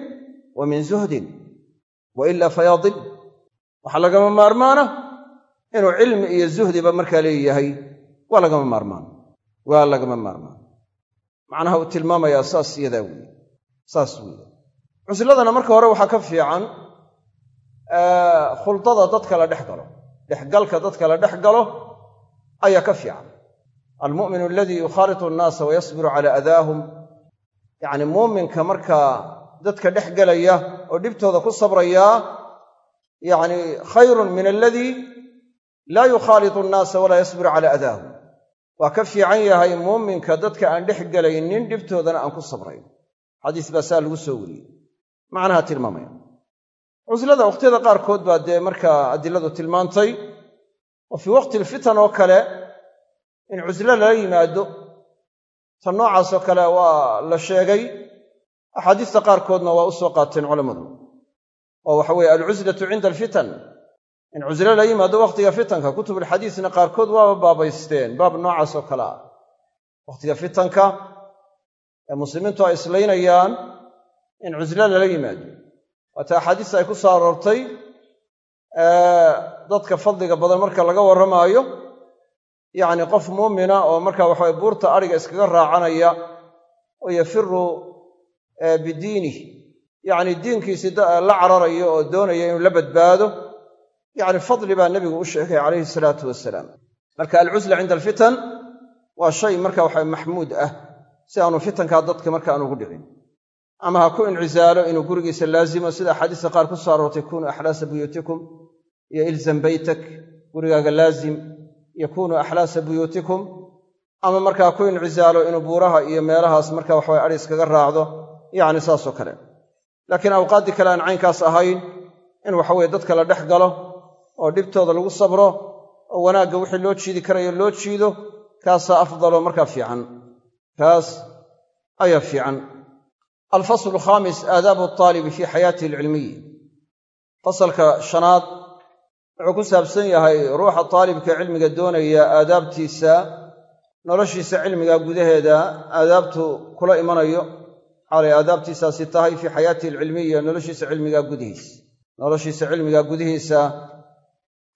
wa min zuhdin wa ilaa fayadil. Waxaa lagama maarmaana inuu cilmi iyo zuhdiba markaa leeyahay waa lagama maarmaan. Waa lagama maarmaan. Macnaha uu tilmaamayaa saas iyadaa weeye. Saas weeye cusladana marka hore waxaa ka fiican khuldada dadka la dhex galo dhexgalka dadka la dhex galo ayaa ka fiican. Almu'minu aladii yukhaalitu annaasa wa yasbiru calaa adaahum yacni muuminka markaa dadka dhex gelaya oo dhibtooda ku sabrayaa yacni khayrun min aladii laa yukhaalitu annaasa walaa yasbiru calaa adaahum waa ka fiican yahay muuminka dadka aan dhex gelaynin dhibtoodana aan ku sabrayn. Xadiis baa saa lagu soo wariyey macnaha tilmaamaya. Cuslada wakhtiyada qaarkood baa dee markaa adiladu tilmaantay oo fii waqti alfitan oo kale in cuslo lala yimaado tan noocaasoo kale waa la sheegay. Axaadiista qaarkoodna waa u soo qaateen culammadu oo waxa weeye alcuslatu cinda alfitan. In cuslo la yimaado wakhtiga fitanka kutubulxadiisna qaarkood waaba baabaysteen baab noocaasoo kale ah. Wakhtiga fitanka ee muslimiintu ay islaynayaan in cuslo lala yimaado. Waata axaadiista ay ku soo aroortay dadka fadliga badan marka laga warramaayo yacni qof muumina oo marka waxaway buurta adhiga iskaga raacanaya oo yafiru bidiinih yacni diinkiisii la cararayo oo doonaya inuu la badbaado yacni fadli baa nebigu u sheegay calayhi salaatu wasalaam marka alcusla cinda alfitan waa shay marka waxa maxmuud ah si aanu fitankaa dadka marka aan ugu dhicin ama ha ku incisaalo inuu gurigiisa laazimo sida axaadiista qaar ku soo aroortay kunuu axlaasa buyuutikum iyo ilzam beytak gurigaaga laazim yakunuu axlaasa buyuutikum ama markaa ku incisaalo inuu buuraha iyo meelahaas marka waxaway adhi iskaga raacdo yacni saasoo kale. Laakiin awqaaddii kale aan caynkaas ahayn in waxaweye dadka la dhex galo oo dhibtooda lagu sabro oo wanaagga wixii loo jiidi karayo loo jiido kaasaa afdaloo markaa fiican. Kaas ayaa fiican alfaslu alkhaamis aadaabu altaalibi fii xayaatihi alcilmiyi fasalka shanaad wuxuu ku saabsan yahay ruuxa taalibka cilmiga doonaya aadaabtiisa noloshiisa cilmiga gudaheeda aadaabtu kula imanayo xaalay aadaabtiisaasi tahay fii xayaatihi alcilmiya noloshiisa cilmiga gudihiisa noloshiisa cilmiga gudihiisa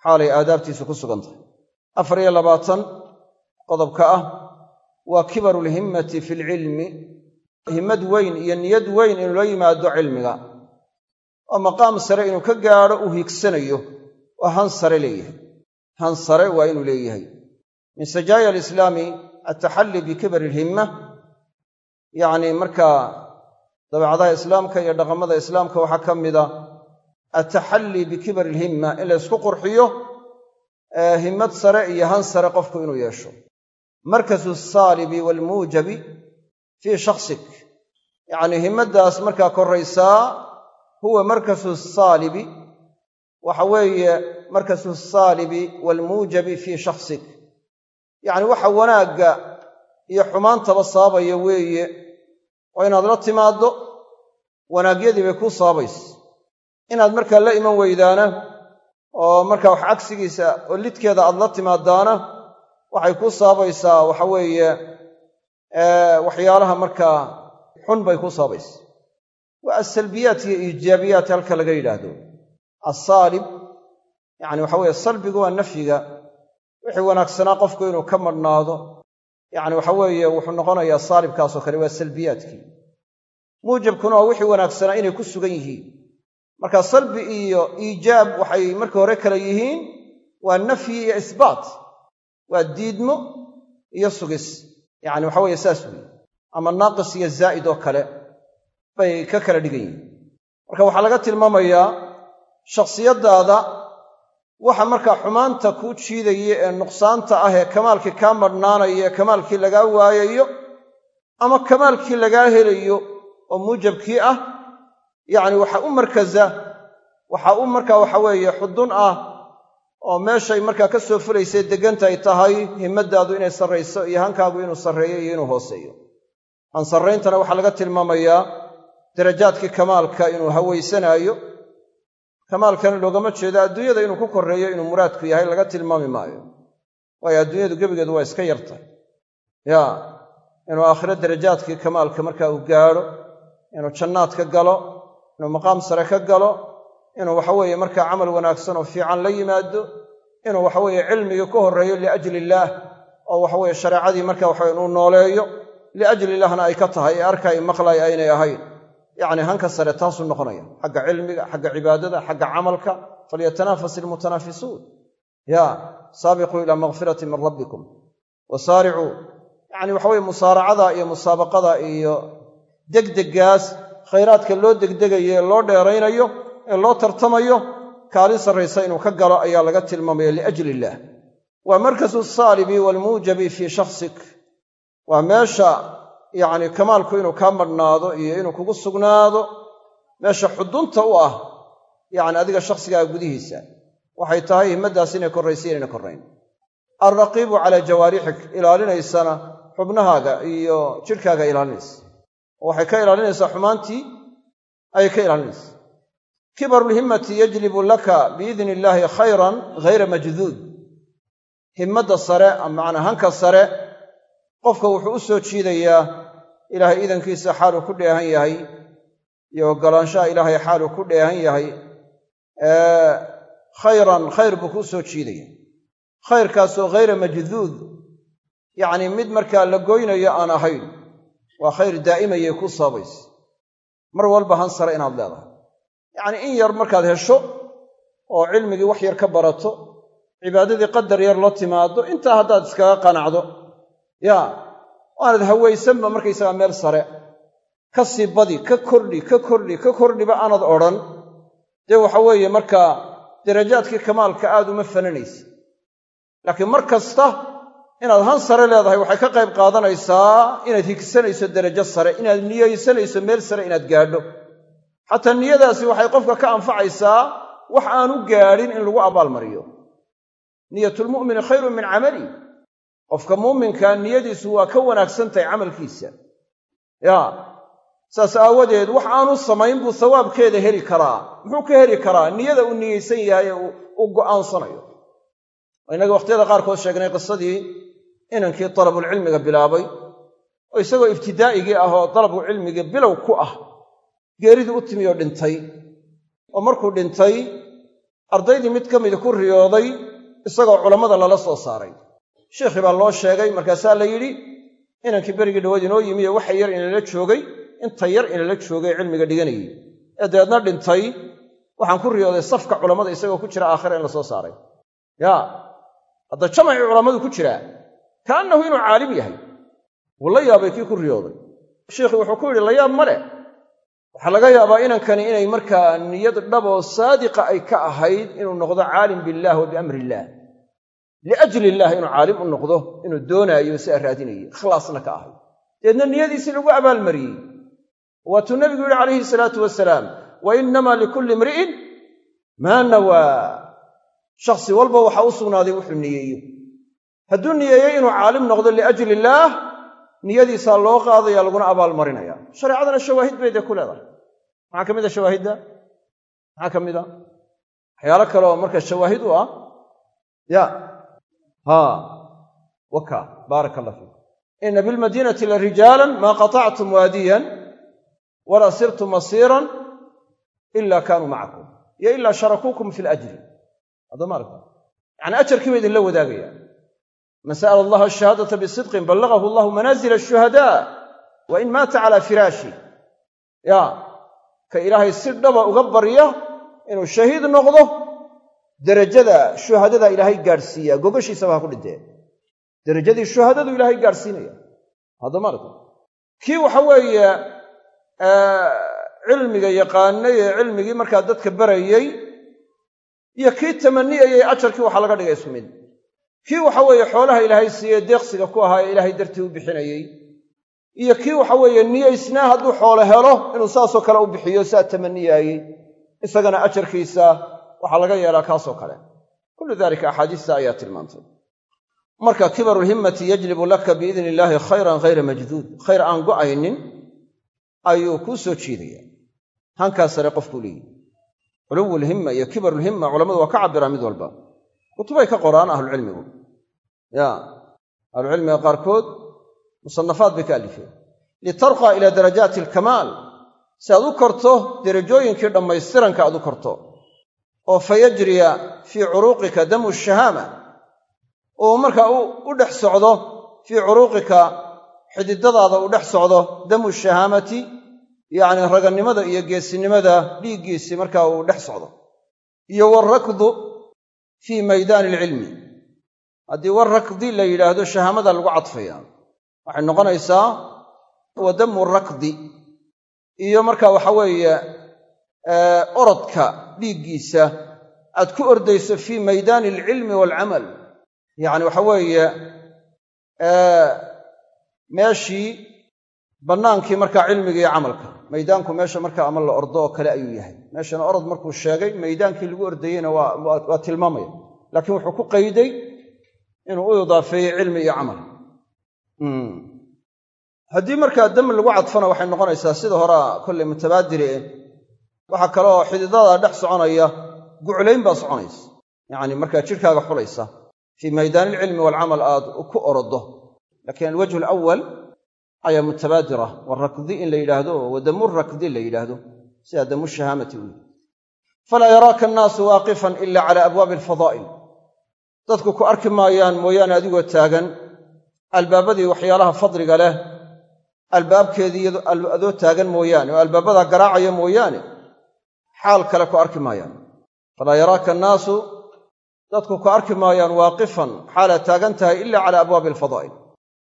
xaalay aadaabtiisu ku sugan tahay. Afar iyo labaatan qodobka ah waa kibaru lhimmati fi lcilmi himmad weyn iyo niyad weyn inuu la yimaado cilmiga. Oo maqaam sare inuu ka gaadho uu higsanayo oo han sare leeyahay. Han sare waa inuu leeyahay. Min sajaaya alislaami altaxalli bikibari ilhimma yacnii markaa dabeecadaha islaamka iyo dhaqamada islaamka waxaa ka mida altaxalli bikibari ilhimma in la ysku qurxiyo himmad sare iyo han sare qofku inuu yeesho. Markasu asaalibi waalmuujabi fii shaksik yacnii himmaddaas markaa koraysaa huwa markasu asaalibi waxa weeye markasu asaalibi waalmuujabi fii shaksik yacni waxa wanaagga iyo xumaantaba sababaya weeye oo inaad la timaaddo wanaagyadii bay kuu sababaysa inaad markaa la iman weydaana oo markaa wax cagsigiisa oo lidkeeda aad la timaadaana waxay kuu sababaysaa waxa weeye waxyaalaha markaa xun bay kuu sababaysa waa asalbiyaat iyo iijaabiyaat halka laga yidhaahdo. Asaalib yacni waxa weeye salbigu waa nafyiga. Wixii wanaagsanaa qofku inuu ka madhnaado yacni waxa weeye wuxuu noqonayaa saalibkaasoo kale waa salbiyaadkii. Muujabkuna waa wixii wanaagsanaa inay ku sugan yihiin. Marka salbi iyo iijaab waxay markii hore kale yihiin waa nafyi iyo isbaat. Waa diidmo iyo sugis yacni waxa weeye saas weeye. Ama naaqis iyo zaa'id oo kale bay ka kala dhigan yihiin. Marka waxaa laga tilmaamayaa shakhsiyaddaada waxa markaa xumaanta kuu jiidaya ee nuqsaanta ah ee kamaalkii kaa madhnaanaya ee kamaalkii lagaa waayayo ama kamaalkii lagaa helayo oo muujabkii ah yacni waxa u markaza waxa u markaa waxa weeye xudun ah oo meeshay markaa ka soo fulaysay deggantay tahay himmaddaadu inay sarrayso iyo hankaagu inuu sarreeyo iyo inuu hooseeyo. Han sarrayntana waxaa laga tilmaamayaa darajaadkii kamaalka inuu hawaysanaayo kamaalkana loogama jeedo adduunyada inuu ku korreeyo inuu muraadku yahay laga tilmaami maayo. Waayo adduunyadu gebigeedu waa iska yartay ya inuu aakhiro darajaadkii kamaalka markaa uu gaadho inuu jannaadka galo inuu maqaam sare ka galo inuu waxaweeye markaa camal wanaagsan oo fiican la yimaado inuu waxaweeye cilmigii ku horreeyo liajli illaah oo waxaweye shareecadii marka waxawe inuu nooleeyo liajli illahna ay ka tahay ee arkay maqlay aynay ahayn. Yacni hanka sare taasuu noqonaya xagga cilmiga xagga cibaadada xagga camalka falyatanafas ilmutanaafisuun ya saabiquu ilaa makfirati min rabbikum. Wa saaricuu yacni waxaweye musaaracada iyo musaabaqada iyo degdegaas khayraadka loo degdegayo loo dheeraynayo ee loo tartamayo kaalin sarraysa inuu ka galo ayaa laga tilmaamaya liajli illaah waa markasu saalibi waalmuujabi fii shakhsik. Waa meesha yacni kamaalku inuu kaa madhnaado iyo inuu kugu sugnaado meesha xudunta u ah yacni adiga shakhsigaa gudihiisa. Waxay tahay himmaddaas inay korraysa inayna korrayn. Alraqiibu calaa jawaarixik ilaalinaysana xubnahaaga iyo jidhkaaga ilaalinaysa. Oo waxay ka ilaalinaysaa xumaantii ayay ka ilaalinaysaa kibarulhimmati yajlibu laka biidni illaahi khayran ghayra majduud. Himmadda sare macnaa hanka sare qofka wuxuu u soo jiidayaa ilaahay idankiisa xaaluu ku dheehan yahay iyo oggolaanshaha ilaahay xaaluu ku dheehan yahay khayran khayr buu kuu soo jiidaya. Khayrkaasoo ghayra majduud yacnii mid markaa la goynayo aan ahayn waa khayr daa'imayay kuu sababaysa mar walba han sare inaad leedahay yacnii in yar markaad hesho oo cilmigii wax yar ka barato cibaadadii qadar yar la timaado intaa haddaad iskaga qanacdo yaa aanad hawaysanba markaysagaa meel sare. Ka sii badi ka kordhi ka kordhi ka kordhiba aanad odhan. Dee waxa weeye markaa darajaadkii kamaalka aad uma fananaysa laakiin mar kasta inaad han sare leedahay waxay ka qayb qaadanaysaa inaad higsanayso derajo sare inaad niyaysanayso meel sare inaad gaadho xataa niyadaasi waxay qofka ka anfacaysaa wax aanu gaadhin in lagu abaalmariyo. Niyatulmu'mini khayrun min camali. Qofka muuminka niyadiisu waa ka wanaagsan tahay camalkiisa. Yaa saas aawadeed wax aanu samayn buu sawaabkeeda heli karaa. Muxuu ka heli karaa? Niyada uu niyeysan yahay ee uu go'aansanayo. Innaga wakhtiyada qaarkood sheegnay qisadii inankii dalabulcilmiga bilaabay. Oo isagoo ibtidaa'igii ah oo dalabul cilmigii bilow ku ah geeridii u timi oo dhintay. Oo markuu dhintay ardaydii mid ka mida ku riyooday isagoo culammada lala soo saaray. Sheikhii baa loo sheegay markaasaa la yidhi inankii berigii dhawaad inoo yimi oo waxa yar inala joogay inta yar inala joogay cilmiga dhiganayay. Ee dabeedna dhintay waxaan ku riyooday safka culammada isagoo ku jira aakhira in la soo saaray. Yaa hadda jamacii culammadu ku jiraa? Kaannahu inuu caalim yahay. Wuu la yaabay kii ku riyooday. Sheikhii wuxuu ku yidhi la yaab ma leh waxaa laga yaabaa inankani inay markaa niyad dhaboo saadiqa ay ka ahayd inuu noqdo caalim billaah wa biamri illaah liajli illaah inuu caalim u noqdo inuu doonaayo si a raadinayay ikhlaasna ka ahayd deedna niyadiisii lagu abaalmariyey. Waatuu nebigu yidhi calayhi salaatu wasalaam wa innamaa likulli imri'in maa nawaa shakhsi walba waxaa u sugnaaday wuxuu niyeeyo. Hadduu niyeeyo inuu caalim noqdo liajli illaah niyadiisaa loo qaadaya laguna abaalmarinaya. Shareecadana shawaahid bay dee ku leedahay. Maxaa ka mid a shawaahidda? Maxaa ka mid a? Waxyaalo kaleoo marka shawaahid u ah ya haa waka baaraka allah fiikum ina bilmadiinati la rijaalan maa qatactum waadiyan walaa sirtum masiiran ila kaanuu macakum iyo ilaa sharakuukum fi lajri haddama aragta yacani ajarkii ba idinla wadaagaya man sa'ala allaha ashahaadata bisidqin ballagahu allahu manaazila ashuhadaa wa in maata calaa firaashi. Ya ka ilaahay si dhaba uga barya inuu shahiid noqdo derajada shuhadada ilaahay gaadhsiiyaa gogashiisaba ha ku dhintee derajadii shuhadadu ilaahay gaadhsiinaya haddamaarka kii waxa weeye cilmiga yaqaanay ee cilmigii markaa dadka barayey iyo kii tamaniyayey ajarkii waxaa laga dhigay isku mid kii waxa weeye xoolaha ilaahay siiyey deeqsiga ku ahaa ee ilaahay dartii u bixinayey. Iyo kii waxa weeye niyaysnaa hadduu xoolo helo inuu saasoo kale u bixiyo saa tamaniyaayey isagana ajarkiisa waxaa laga yeelaa kaasoo kale. Kullu dalika axaadiista ayaa tilmaantay. Marka kibarulhimmati yajlibu laka biidni illaahi khayran hayra majduud. Khayr aan go'aynin ayuu kuu soo jiidaya. Hankaa sare qofkuu leeyihi culuwulhimma iyo kibarulhimma culammadu waa ka cabbiraa mid walba kutubay ka qoraan ahlucilmigu. Ya ahlucilmiga qaarkood musanafaad bay ka alifeen. Litarqaa ilaa darajaati alkamaal si aad u korto derajooyinkii dhammaystiranka aad u korto. Oo fayajriya fii curuuqika damu shahaama uu markaa u dhex socdo fii curuuqika xididadaada uu dhex socdo damu shahaamati yacni ragannimada iyo geesinimada dhiiggiisii markaa uu dhex socdo. Iyo warakdu fii maydaani alcilmi haddii warakdi la yidhaahdo shahaamada lagu cadfaya. Waxay noqonaysaa wa damu rakdi iyo marka waxa weeye orodka dhiiggiisa aad ku ordayso fii maydaani alcilmi waalcamal yacni waxa weeye meeshii bannaankii markaa cilmiga iyo camalka maydaanku meesha markaa ama la ordo oo kale ayuu yahay. Meeshana orod markuu sheegay maydaankii lagu ordayeyna waa tilmaamaya. Laakiin wuxuu ku qayday inuu u idaafeeyey cilmi iyo camal. Haddii markaa dam lagu cadfana waxay noqonaysaa sida horea kolley mutabaadire waxaa kaloo xididada dhex soconaya guclayn baa soconaysa. Yacni markaa jidhkaaga xulaysa fii maydaani ilcilmi waalcamal aad ku orodo laakiin alwajhu alawal ayaa mutabaadira warakdi in la yidhaahdo wa damu rakdi la yidhaahdo sidaa damu shahaamati yihi falaa yaraaka annaasu waaqifan ila cala abwaabi alfadaa'il. Dadku ku arki maayaan mooyaane adigoo taagan albaabadii waxyaalaha fadliga leh albaabkeedii adoo taagan mooyaane oo albaabadaa garaacaya mooyaane xaal kale ku arki maayaan. Falaa yaraaka annaasu dadku ku arki maayaan waaqifan xaalaad taagan tahay ila cala abwaabi alfadaa'il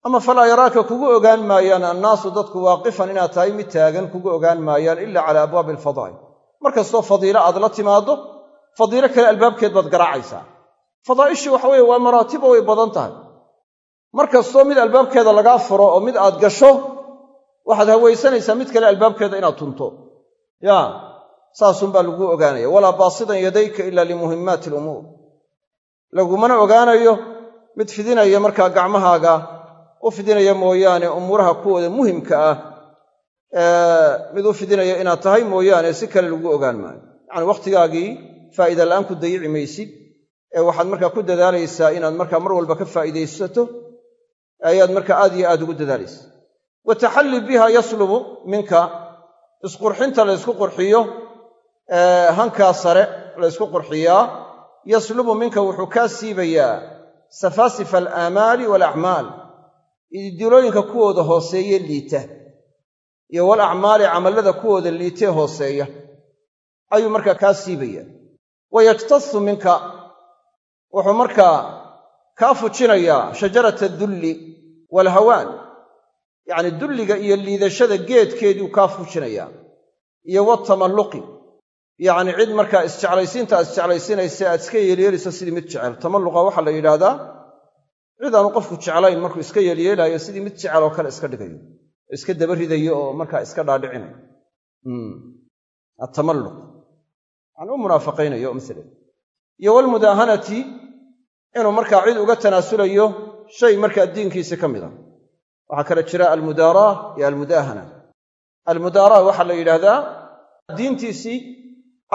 ama falaa yaraaka kugu ogaan maayaan annaasu dadku waaqifan inaad tahay mid taagan kugu ogaan maayaan ila cala abwaabi alfadaa'il mar kastoo fadiilo aad la timaaddo fadiilo kale albaabkeed baad garaacaysaa. Fadaa'ishii waxa weeye waa maraatibo way badan tahay. Mar kastoo mid albaabkeeda lagaa furo oo mid aad gasho waxaad hawaysanaysaa mid kale albaabkeeda inaad tunto. Ya saasunbaa laguu ogaanaya. Walaa baasidan yadayka ila limuhimmaati alumuur. Lagumana ogaanayo mid fidinaya markaa gacmahaaga u fidinaya mooyaane umuuraha kuwooda muhimka ah mid u fidinaya inaad tahay mooyaane si kale lagu ogaan maayo. Yacani wakhtigaagii faa'iida la'aan ku dayici maysid ee waxaad markaa ku dadaalaysaa inaad markaa mar walba ka faa'iidaysato ayaad markaa aad iyo aad ugu dadaalaysa. Wa taxalli biha yaslubu minka isqurxinta la ysku qurxiyo hankaa sare la ysku qurxiyaa yaslubu minka wuxuu kaa siibayaa safaasifa alaamaali waalacmaal idilooyinka kuwooda hooseeye liita. Iyo wal acmaali camallada kuwooda liitee hooseeya. Ayuu markaa kaa siibaya. Wa yajtasu minka. Wuxuu markaa kaa fujinayaa shajarata dulli waalhawaan yacni dulliga iyo liidashada geedkeediiu kaa fujinayaa iyo watamalluqi yacni cid markaa isjeclaysiinta aad isjeclaysiinaysa aad iska yeelyeelayso sidii mid jecel. Tamalluqa waxaa la yidhaahdaa cid aanu qofku jeclayn markuu iska yeelyeelaayo sidii mid jecel oo kale iska dhigayo iska daba ridayo oo markaa iska dhaadhicinayo atamalluq yani u munaafaqaynayo masalan iyo walmudaahanati inuu markaa cid uga tanaasulayo shay markaa diinkiisi ka mid a waxaa kale jira almudaaraa iyo almudaahana almudaaraa waxaa la yidhaahdaa diintiisii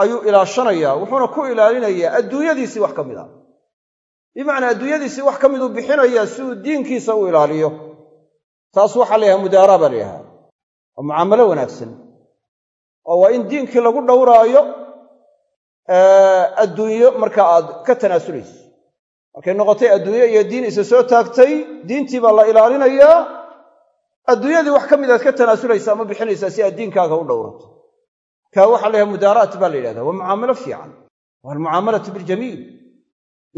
ayuu ilaashanayaa wuxuuna ku ilaalinayaa adduunyadiisii wax ka mid a bimacnaa adduunyadiisii wax ka miduu bixinayaa si uu diinkiisa u ilaaliyo. Taas waxaa la yhaha mudaaraa baa la yidhaha waa mucaamalo wanaagsan. Oo waa in diinkii lagu dhowraayo adduunyo marka aad ka tanaasulayso. Markay noqotay adduunye iyo diin isa soo taagtay diintii baa la ilaalinayaa adduunyadii wax ka mid aad ka tanaasulaysa ama bixinaysaa si aad diinkaaga u dhowrato. Kaa waxaa la yhaha mudaaraat baa la yidhahdaa. Waa mucaamalo fiican. Waa almucaamalatu biljamiil.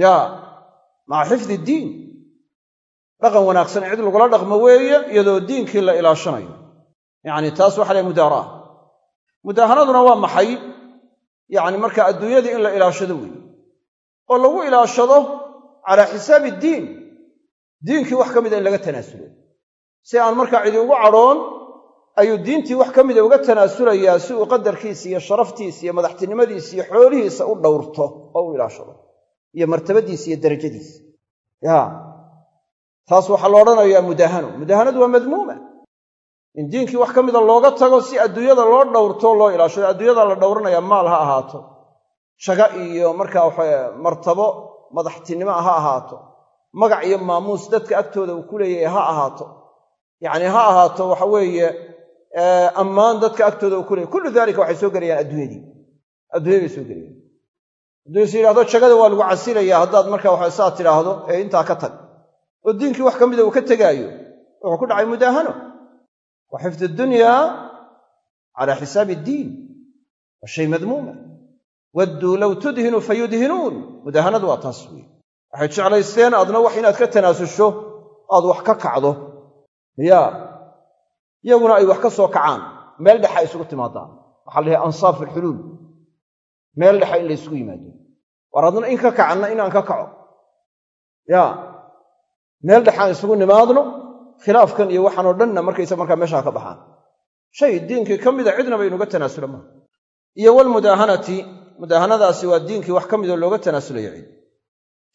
Ya maca xifdi diin. Dhaqan wanaagsan cid lagula dhaqmo weeye iyadoo diinkii la ilaashanayo. Yacni taas waxa lahay mudaaraa mudaahanaduna waa maxay? Yacni marka adduunyadii in la ilaashado weeye. Oo lagu ilaashado calaa xisaabi iddiin diinkii wax ka mida in laga tanaasulo. Si aan markaa cidi ugu cadhoon ayuu diintii wax ka mida uga tanaasulayaa si uu qadarkiisa iyo sharaftiisa iyo madaxtinimadiisa iyo xoolihiisa u dhowrto oo u ilaashado iyo martabadiisa iyo darajadiisa. Ya taas waxaa la odhanayaa mudaahano. Mudaahanadu waa madmuuma. In diinkii wax ka mida looga tago si adduunyada loo dhowrto loo ilaashado adduunyada la dhowranaya maal ha ahaato. Shaga iyo markaa waxa martabo madaxtinimo ha ahaato. Magac iyo maamuus dadka agtooda uu ku leeyahay ha ahaato. Yacni ha ahaato waxa weeye ammaan dadka agtooda uu ku leeyahy kullu dalika waxay soo gelayaan adduunyadii. Adduunyada soo gelayaan hadduu is yidhahdo jagada waa lagu casilayaa haddaad marka waxa saa tidhaahdo ee intaa ka tag. Oo diinkii wax ka mida uu ka tegaayo wuxuu ku dhacay mudaahano. Wa xifd addunya cala xisaabi iddiin waa shay madmuuma wadduu low tudhinu fayudhinuun mudaahanadu waa taas weeye. Waxay jeclaysteen adna wax inaad ka tanaasusho aad wax ka kacdo. Ya iyaguna ay wax ka soo kacaan meel dhexa isugu timaadaan. Waxaa la dhahay ansaaf alxuluul meel dhexa in la ysugu yimaado. War adna in ka kacanna inaan ka kaco. Ya. Meel dhexaan isugu nimaadno khilaafkan iyo waxaanoo dhanna markaysa markaa meeshaa ka baxaan. Shay diinkii ka mida cidnaba inuga tanaasula maaha iyo walmudaahanati mudaahanadaasi waa diinkii wax ka midoo looga tanaasulayo cid.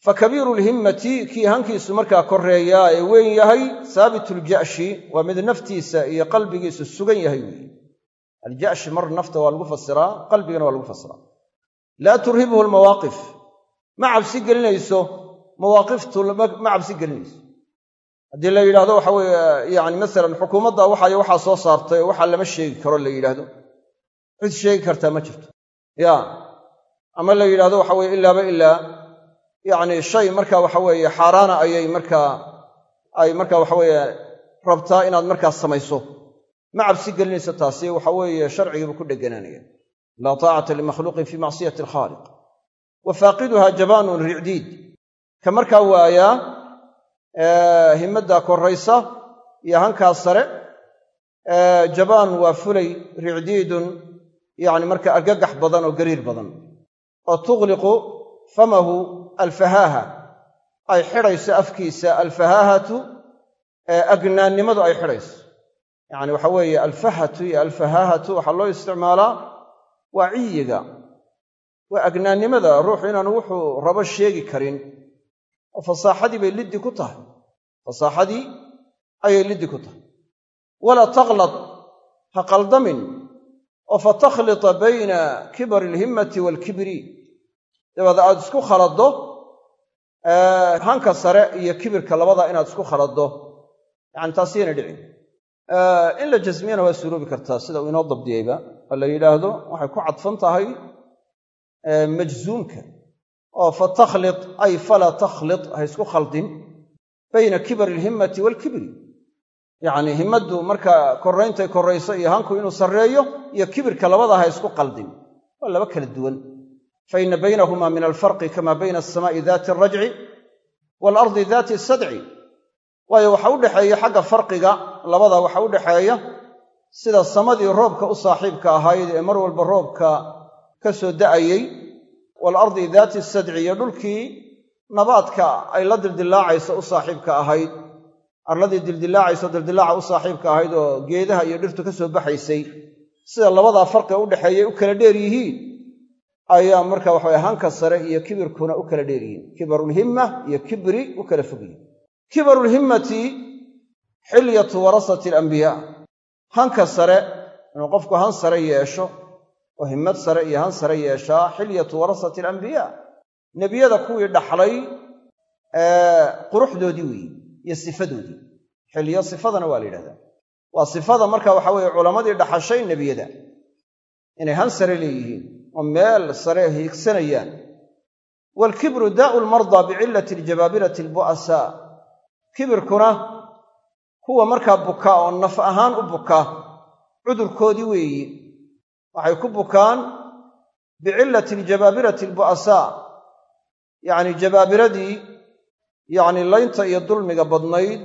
Fa kabiiru lhimmati kii hankiisu markaa korreeyaa ee weyn yahay haabitulja'shi waa mid naftiisa iyo qalbigiisu sugan yahay weeye aljashi mar nafta waa lagu fasiraa qalbigana waa lagu fasiraa laa turhibuhu lmawaaqif ma cabsi gelinayso mawaaqiftu ma cabsi gelinayso. Haddii la yidhahdo waxa weeye yani masalan xukuumadda waxay waxaa soo saartay oo waxaa lama sheegi karo la yidhaahdo. Cid sheegi kartaa ma jirto. Ya ama la yidhahdo waxa weye ilaaba ilaa yacni shay marka waxa weeye xaaraana ayay markaa ay marka waxa weeye rabtaa inaad markaa samayso. Ma cabsi gelinayso taasi waxa weeye sharcigiiba ku dheganaanaya laa taacata limakhluuqin fii macsiyati alkhaaliq wa faaqiduha jabaanun ricdiid ka markaa waayaa himmaddaa korraysa iyo hankaa sare jabaan waa fulay ricdiidun yacni marka argagax badan oo gariir badan oo tughliqu famahu alfahaaha ay xidhayso afkiisa alfahaahatu agnaannimadu ay xidhayso yacni waxa weeye alfahatu iyo alfahaahatu waxaa loo isticmaalaa waa ciyiga waa agnaannimada ruuxu inaanu wuxuu rabo sheegi karin. Oo fasaaxadii bay liddi ku tahay. Fasaaxadii ayay liddi ku tahay. Walaa taklad ha qaldamin. Oo fatakhlita bayna kibari alhimmati waalkibri dabeed aad isku khaladdo hanka sare iyo kibirka labada inaad isku khaladdo. Yacani taas yana dhicin. In la jasmiyana waa suroobi kartaa sida uu inoo dabdiyeyba oo la yidhaahdo waxay ku cadfan tahay majzuumka. Oo fatakhlit ay falaa takhlit ha isku khaldin bayna kibari alhimmati waalkibri yacnii himmaddu marka korrayntay korrayso iyo hanku inuu sarreeyo iyo kibirka labada ha isku qaldin waa laba kala duwan. Fa inna baynahumaa min alfarqi kama bayna alsamaa'i daati alrajci waalardi daati asadci waayo waxa u dhexeeya xagga farqiga labada waxa u dhexeeya sida samadii roobka u saaxiibka ahayd ee mar walba roobka ka soo da'ayey waalardi daati sadci iyo dhulkii nabaadka ay la dildillaacayso u saaxiibka ahayd arladii dildillaacayso dildillaaca u saaxiibka ahayd oo geedaha iyo dhirtu ka soo baxaysay sida labadaa farqiga u dhexeeyay u kala dheer yihiin ayaa marka waxaweye hanka sare iyo kibirkuna u kala dheer yihiin. Kibarulhimma iyo kibri u kala fog yihiin kibarulhimmati xilyatu warasati alambiyaa hanka sare inuu qofku han sare yeesho oo himmad sare iyo han sare yeeshaa xilyatu warasati alambiyaa nebiyada kuwii dhaxlay quruxdoodii weeye iyo sifadoodii. Xilyo sifadana waa la yidhahdaa. Waa sifada marka waxa weeye culammadii dhaxashay nebiyada inay han sare leeyihiin oo meel sare hiigsanayaan. Waalkibru daa'u lmardaa bicillati aljabaabirati albu'asaa kibirkuna kuwa markaa buka oo naf ahaan u buka cudurkoodii weeyi. Waxay ku bukaan bicillati aljabaabirati albu'asaa yacni jabaabiradii yacni laynta iyo dulmiga badnayd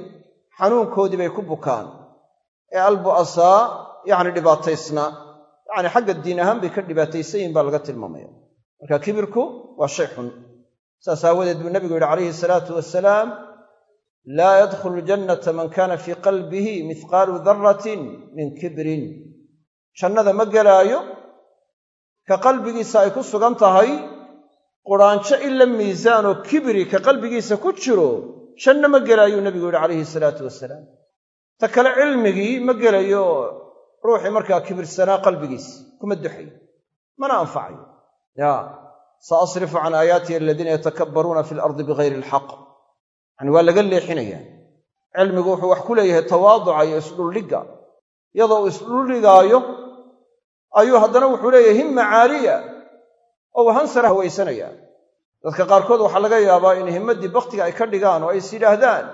xanuunkoodii bay ku bukaan. Ee albu'asaa yacni dhibaataysnaa yacni xagga diin ahaan bay ka dhibaataysan yihiin baa laga tilmaamaya. Marka kibirku waa shay xun. Saas aawadeed buu nebigu yidhi calayhi salaatu wasalaam laa yadkhulu ljannata man kaana fii qalbihi mithqaalu darratin min kibrin jannada ma gelaayo ka qalbigiisa ay ku sugan tahay quraanjo in la miisaanoo kibri ka qalbigiisa ku jiro janno ma gelaayuu nebigu yidhi calayhi salaatu wasalaam ta kale cilmigii ma gelayo ruuxii markaa kibirsanaa qalbigiisa kuma duxay mana anfacayo ya saasrifu can aayaatihi aladiina yatakabbaruuna fi alardi bigayri alxaq yani waa laga leexinayaa cilmigu wuxuu wax ku leeyahay tawaaduca iyo isdhuldhigga iyadoo uu isdhuldhigaayo ayuu haddana wuxuu leeyahay himma caaliya oo uu hansara hawaysanaya. Dadka qaarkood waxaa laga yaabaa in himmaddii bakhtiga ay ka dhigaan oo ay is yidhaahdaan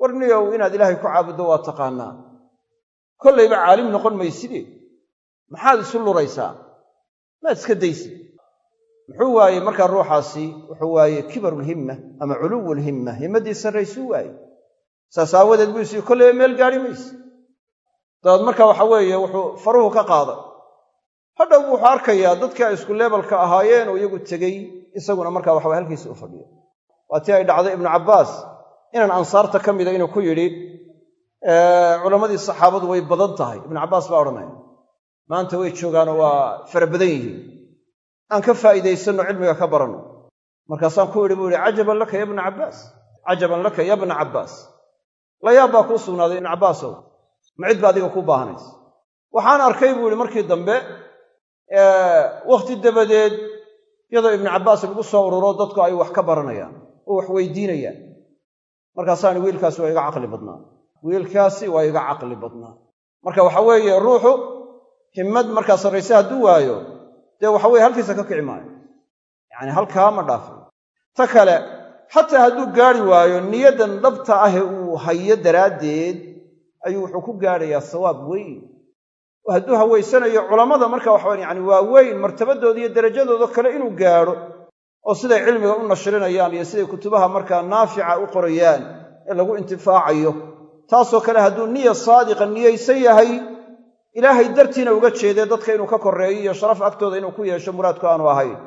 warniyow inaad ilaahay ku caabuddo waa taqaanaa. Kollayba caalim noqon mayside maxaad isu luraysaa? Maad iska daysid muxuu waayey markaa ruuxaasi? Wuxuu waaye kibarulhimma ama culuwulhimma himmaddii sarraysuu waaye saas aawadeed buu isii kollayba meel gaadhi mayse. Dabeed marka waxa weeye wuxuu faruhu ka qaaday. Hadhow bu wuxuu arkayaa dadkii ay isku leebalka ahaayeen oo iyagu tegey isaguna markaa waxaba halkiisa u fadhiyo. Waa tii ay dhacday ibnu cabbaas. Inaan ansaarta ka mida inuu ku yidhi culammadii saxaabadu way badan tahay. Ibnu cabbaas baa odhanaya maanta way joogaanoo waa fara badan yihiin aan ka faa'iidaysanno cilmiga ka baranno markaasaan ku idhi buu yihi cajaban laka ya bna cabbaas. Cajaban laka ya bna cabbaas. Layaab baa kuu sugnaaday ibnu cabbaasow ma cid ba adiga kuu baahanaysa waxaan arkay buu yihi markii dambe wakhti dabadeed iyadoo ibnu cabbaas lagu soo ururo dadku ay wax ka baranayaan oo wax weydiinayaan. Markaasaan wiilkaasi waa iga caqli badnaa. Wiilkaasi waa iga caqli badnaa. Marka waxa weeye ruuxu himmad markaa sarrayse hadduu waayo dee waxa weye halkiisa ka kici maayo. Yacani halkaa ma dhaafay ta kale xataa hadduu gaari waayo niyaddan dhabta ahe uu hayo daraaddeed ayuu wuxuu ku gaadhayaa sawaab weyn. Oo hadduu hawaysanayo culammada marka waxawan yani waa weyn martabadooda iyo derajadooda kale inuu gaadho oo siday cilmiga u nashrinayaan iyo siday kutubaha markaa naafica u qorayaan ee lagu intifaacayo taasoo kale hadduu niya saadiqa niyaysan yahay ilaahay dartiina uga jeedee dadka inuu ka korreeyo iyo sharaf agtooda inuu ku yeesho muraadku aanu ahayn.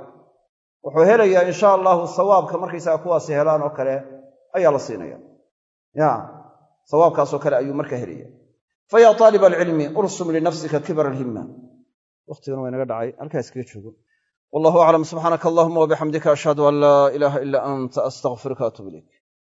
Wuxuu helayaa insha allahu sawaabka markaysaga kuwaasi helaan oo kale ayaa la siinaya. Ya sawaabkaasoo kale ayuu markaa helaya. Fayaa aalib alcilmi ursum linafsika kibar alhimma. Waqtigana waa inaga dhacay halkaa iskaga joogo. Wallahu aclam subxaanaka allahuma wabixamdika ashhadu an laa ilaaha ila anta astaqfiruka atub ilayk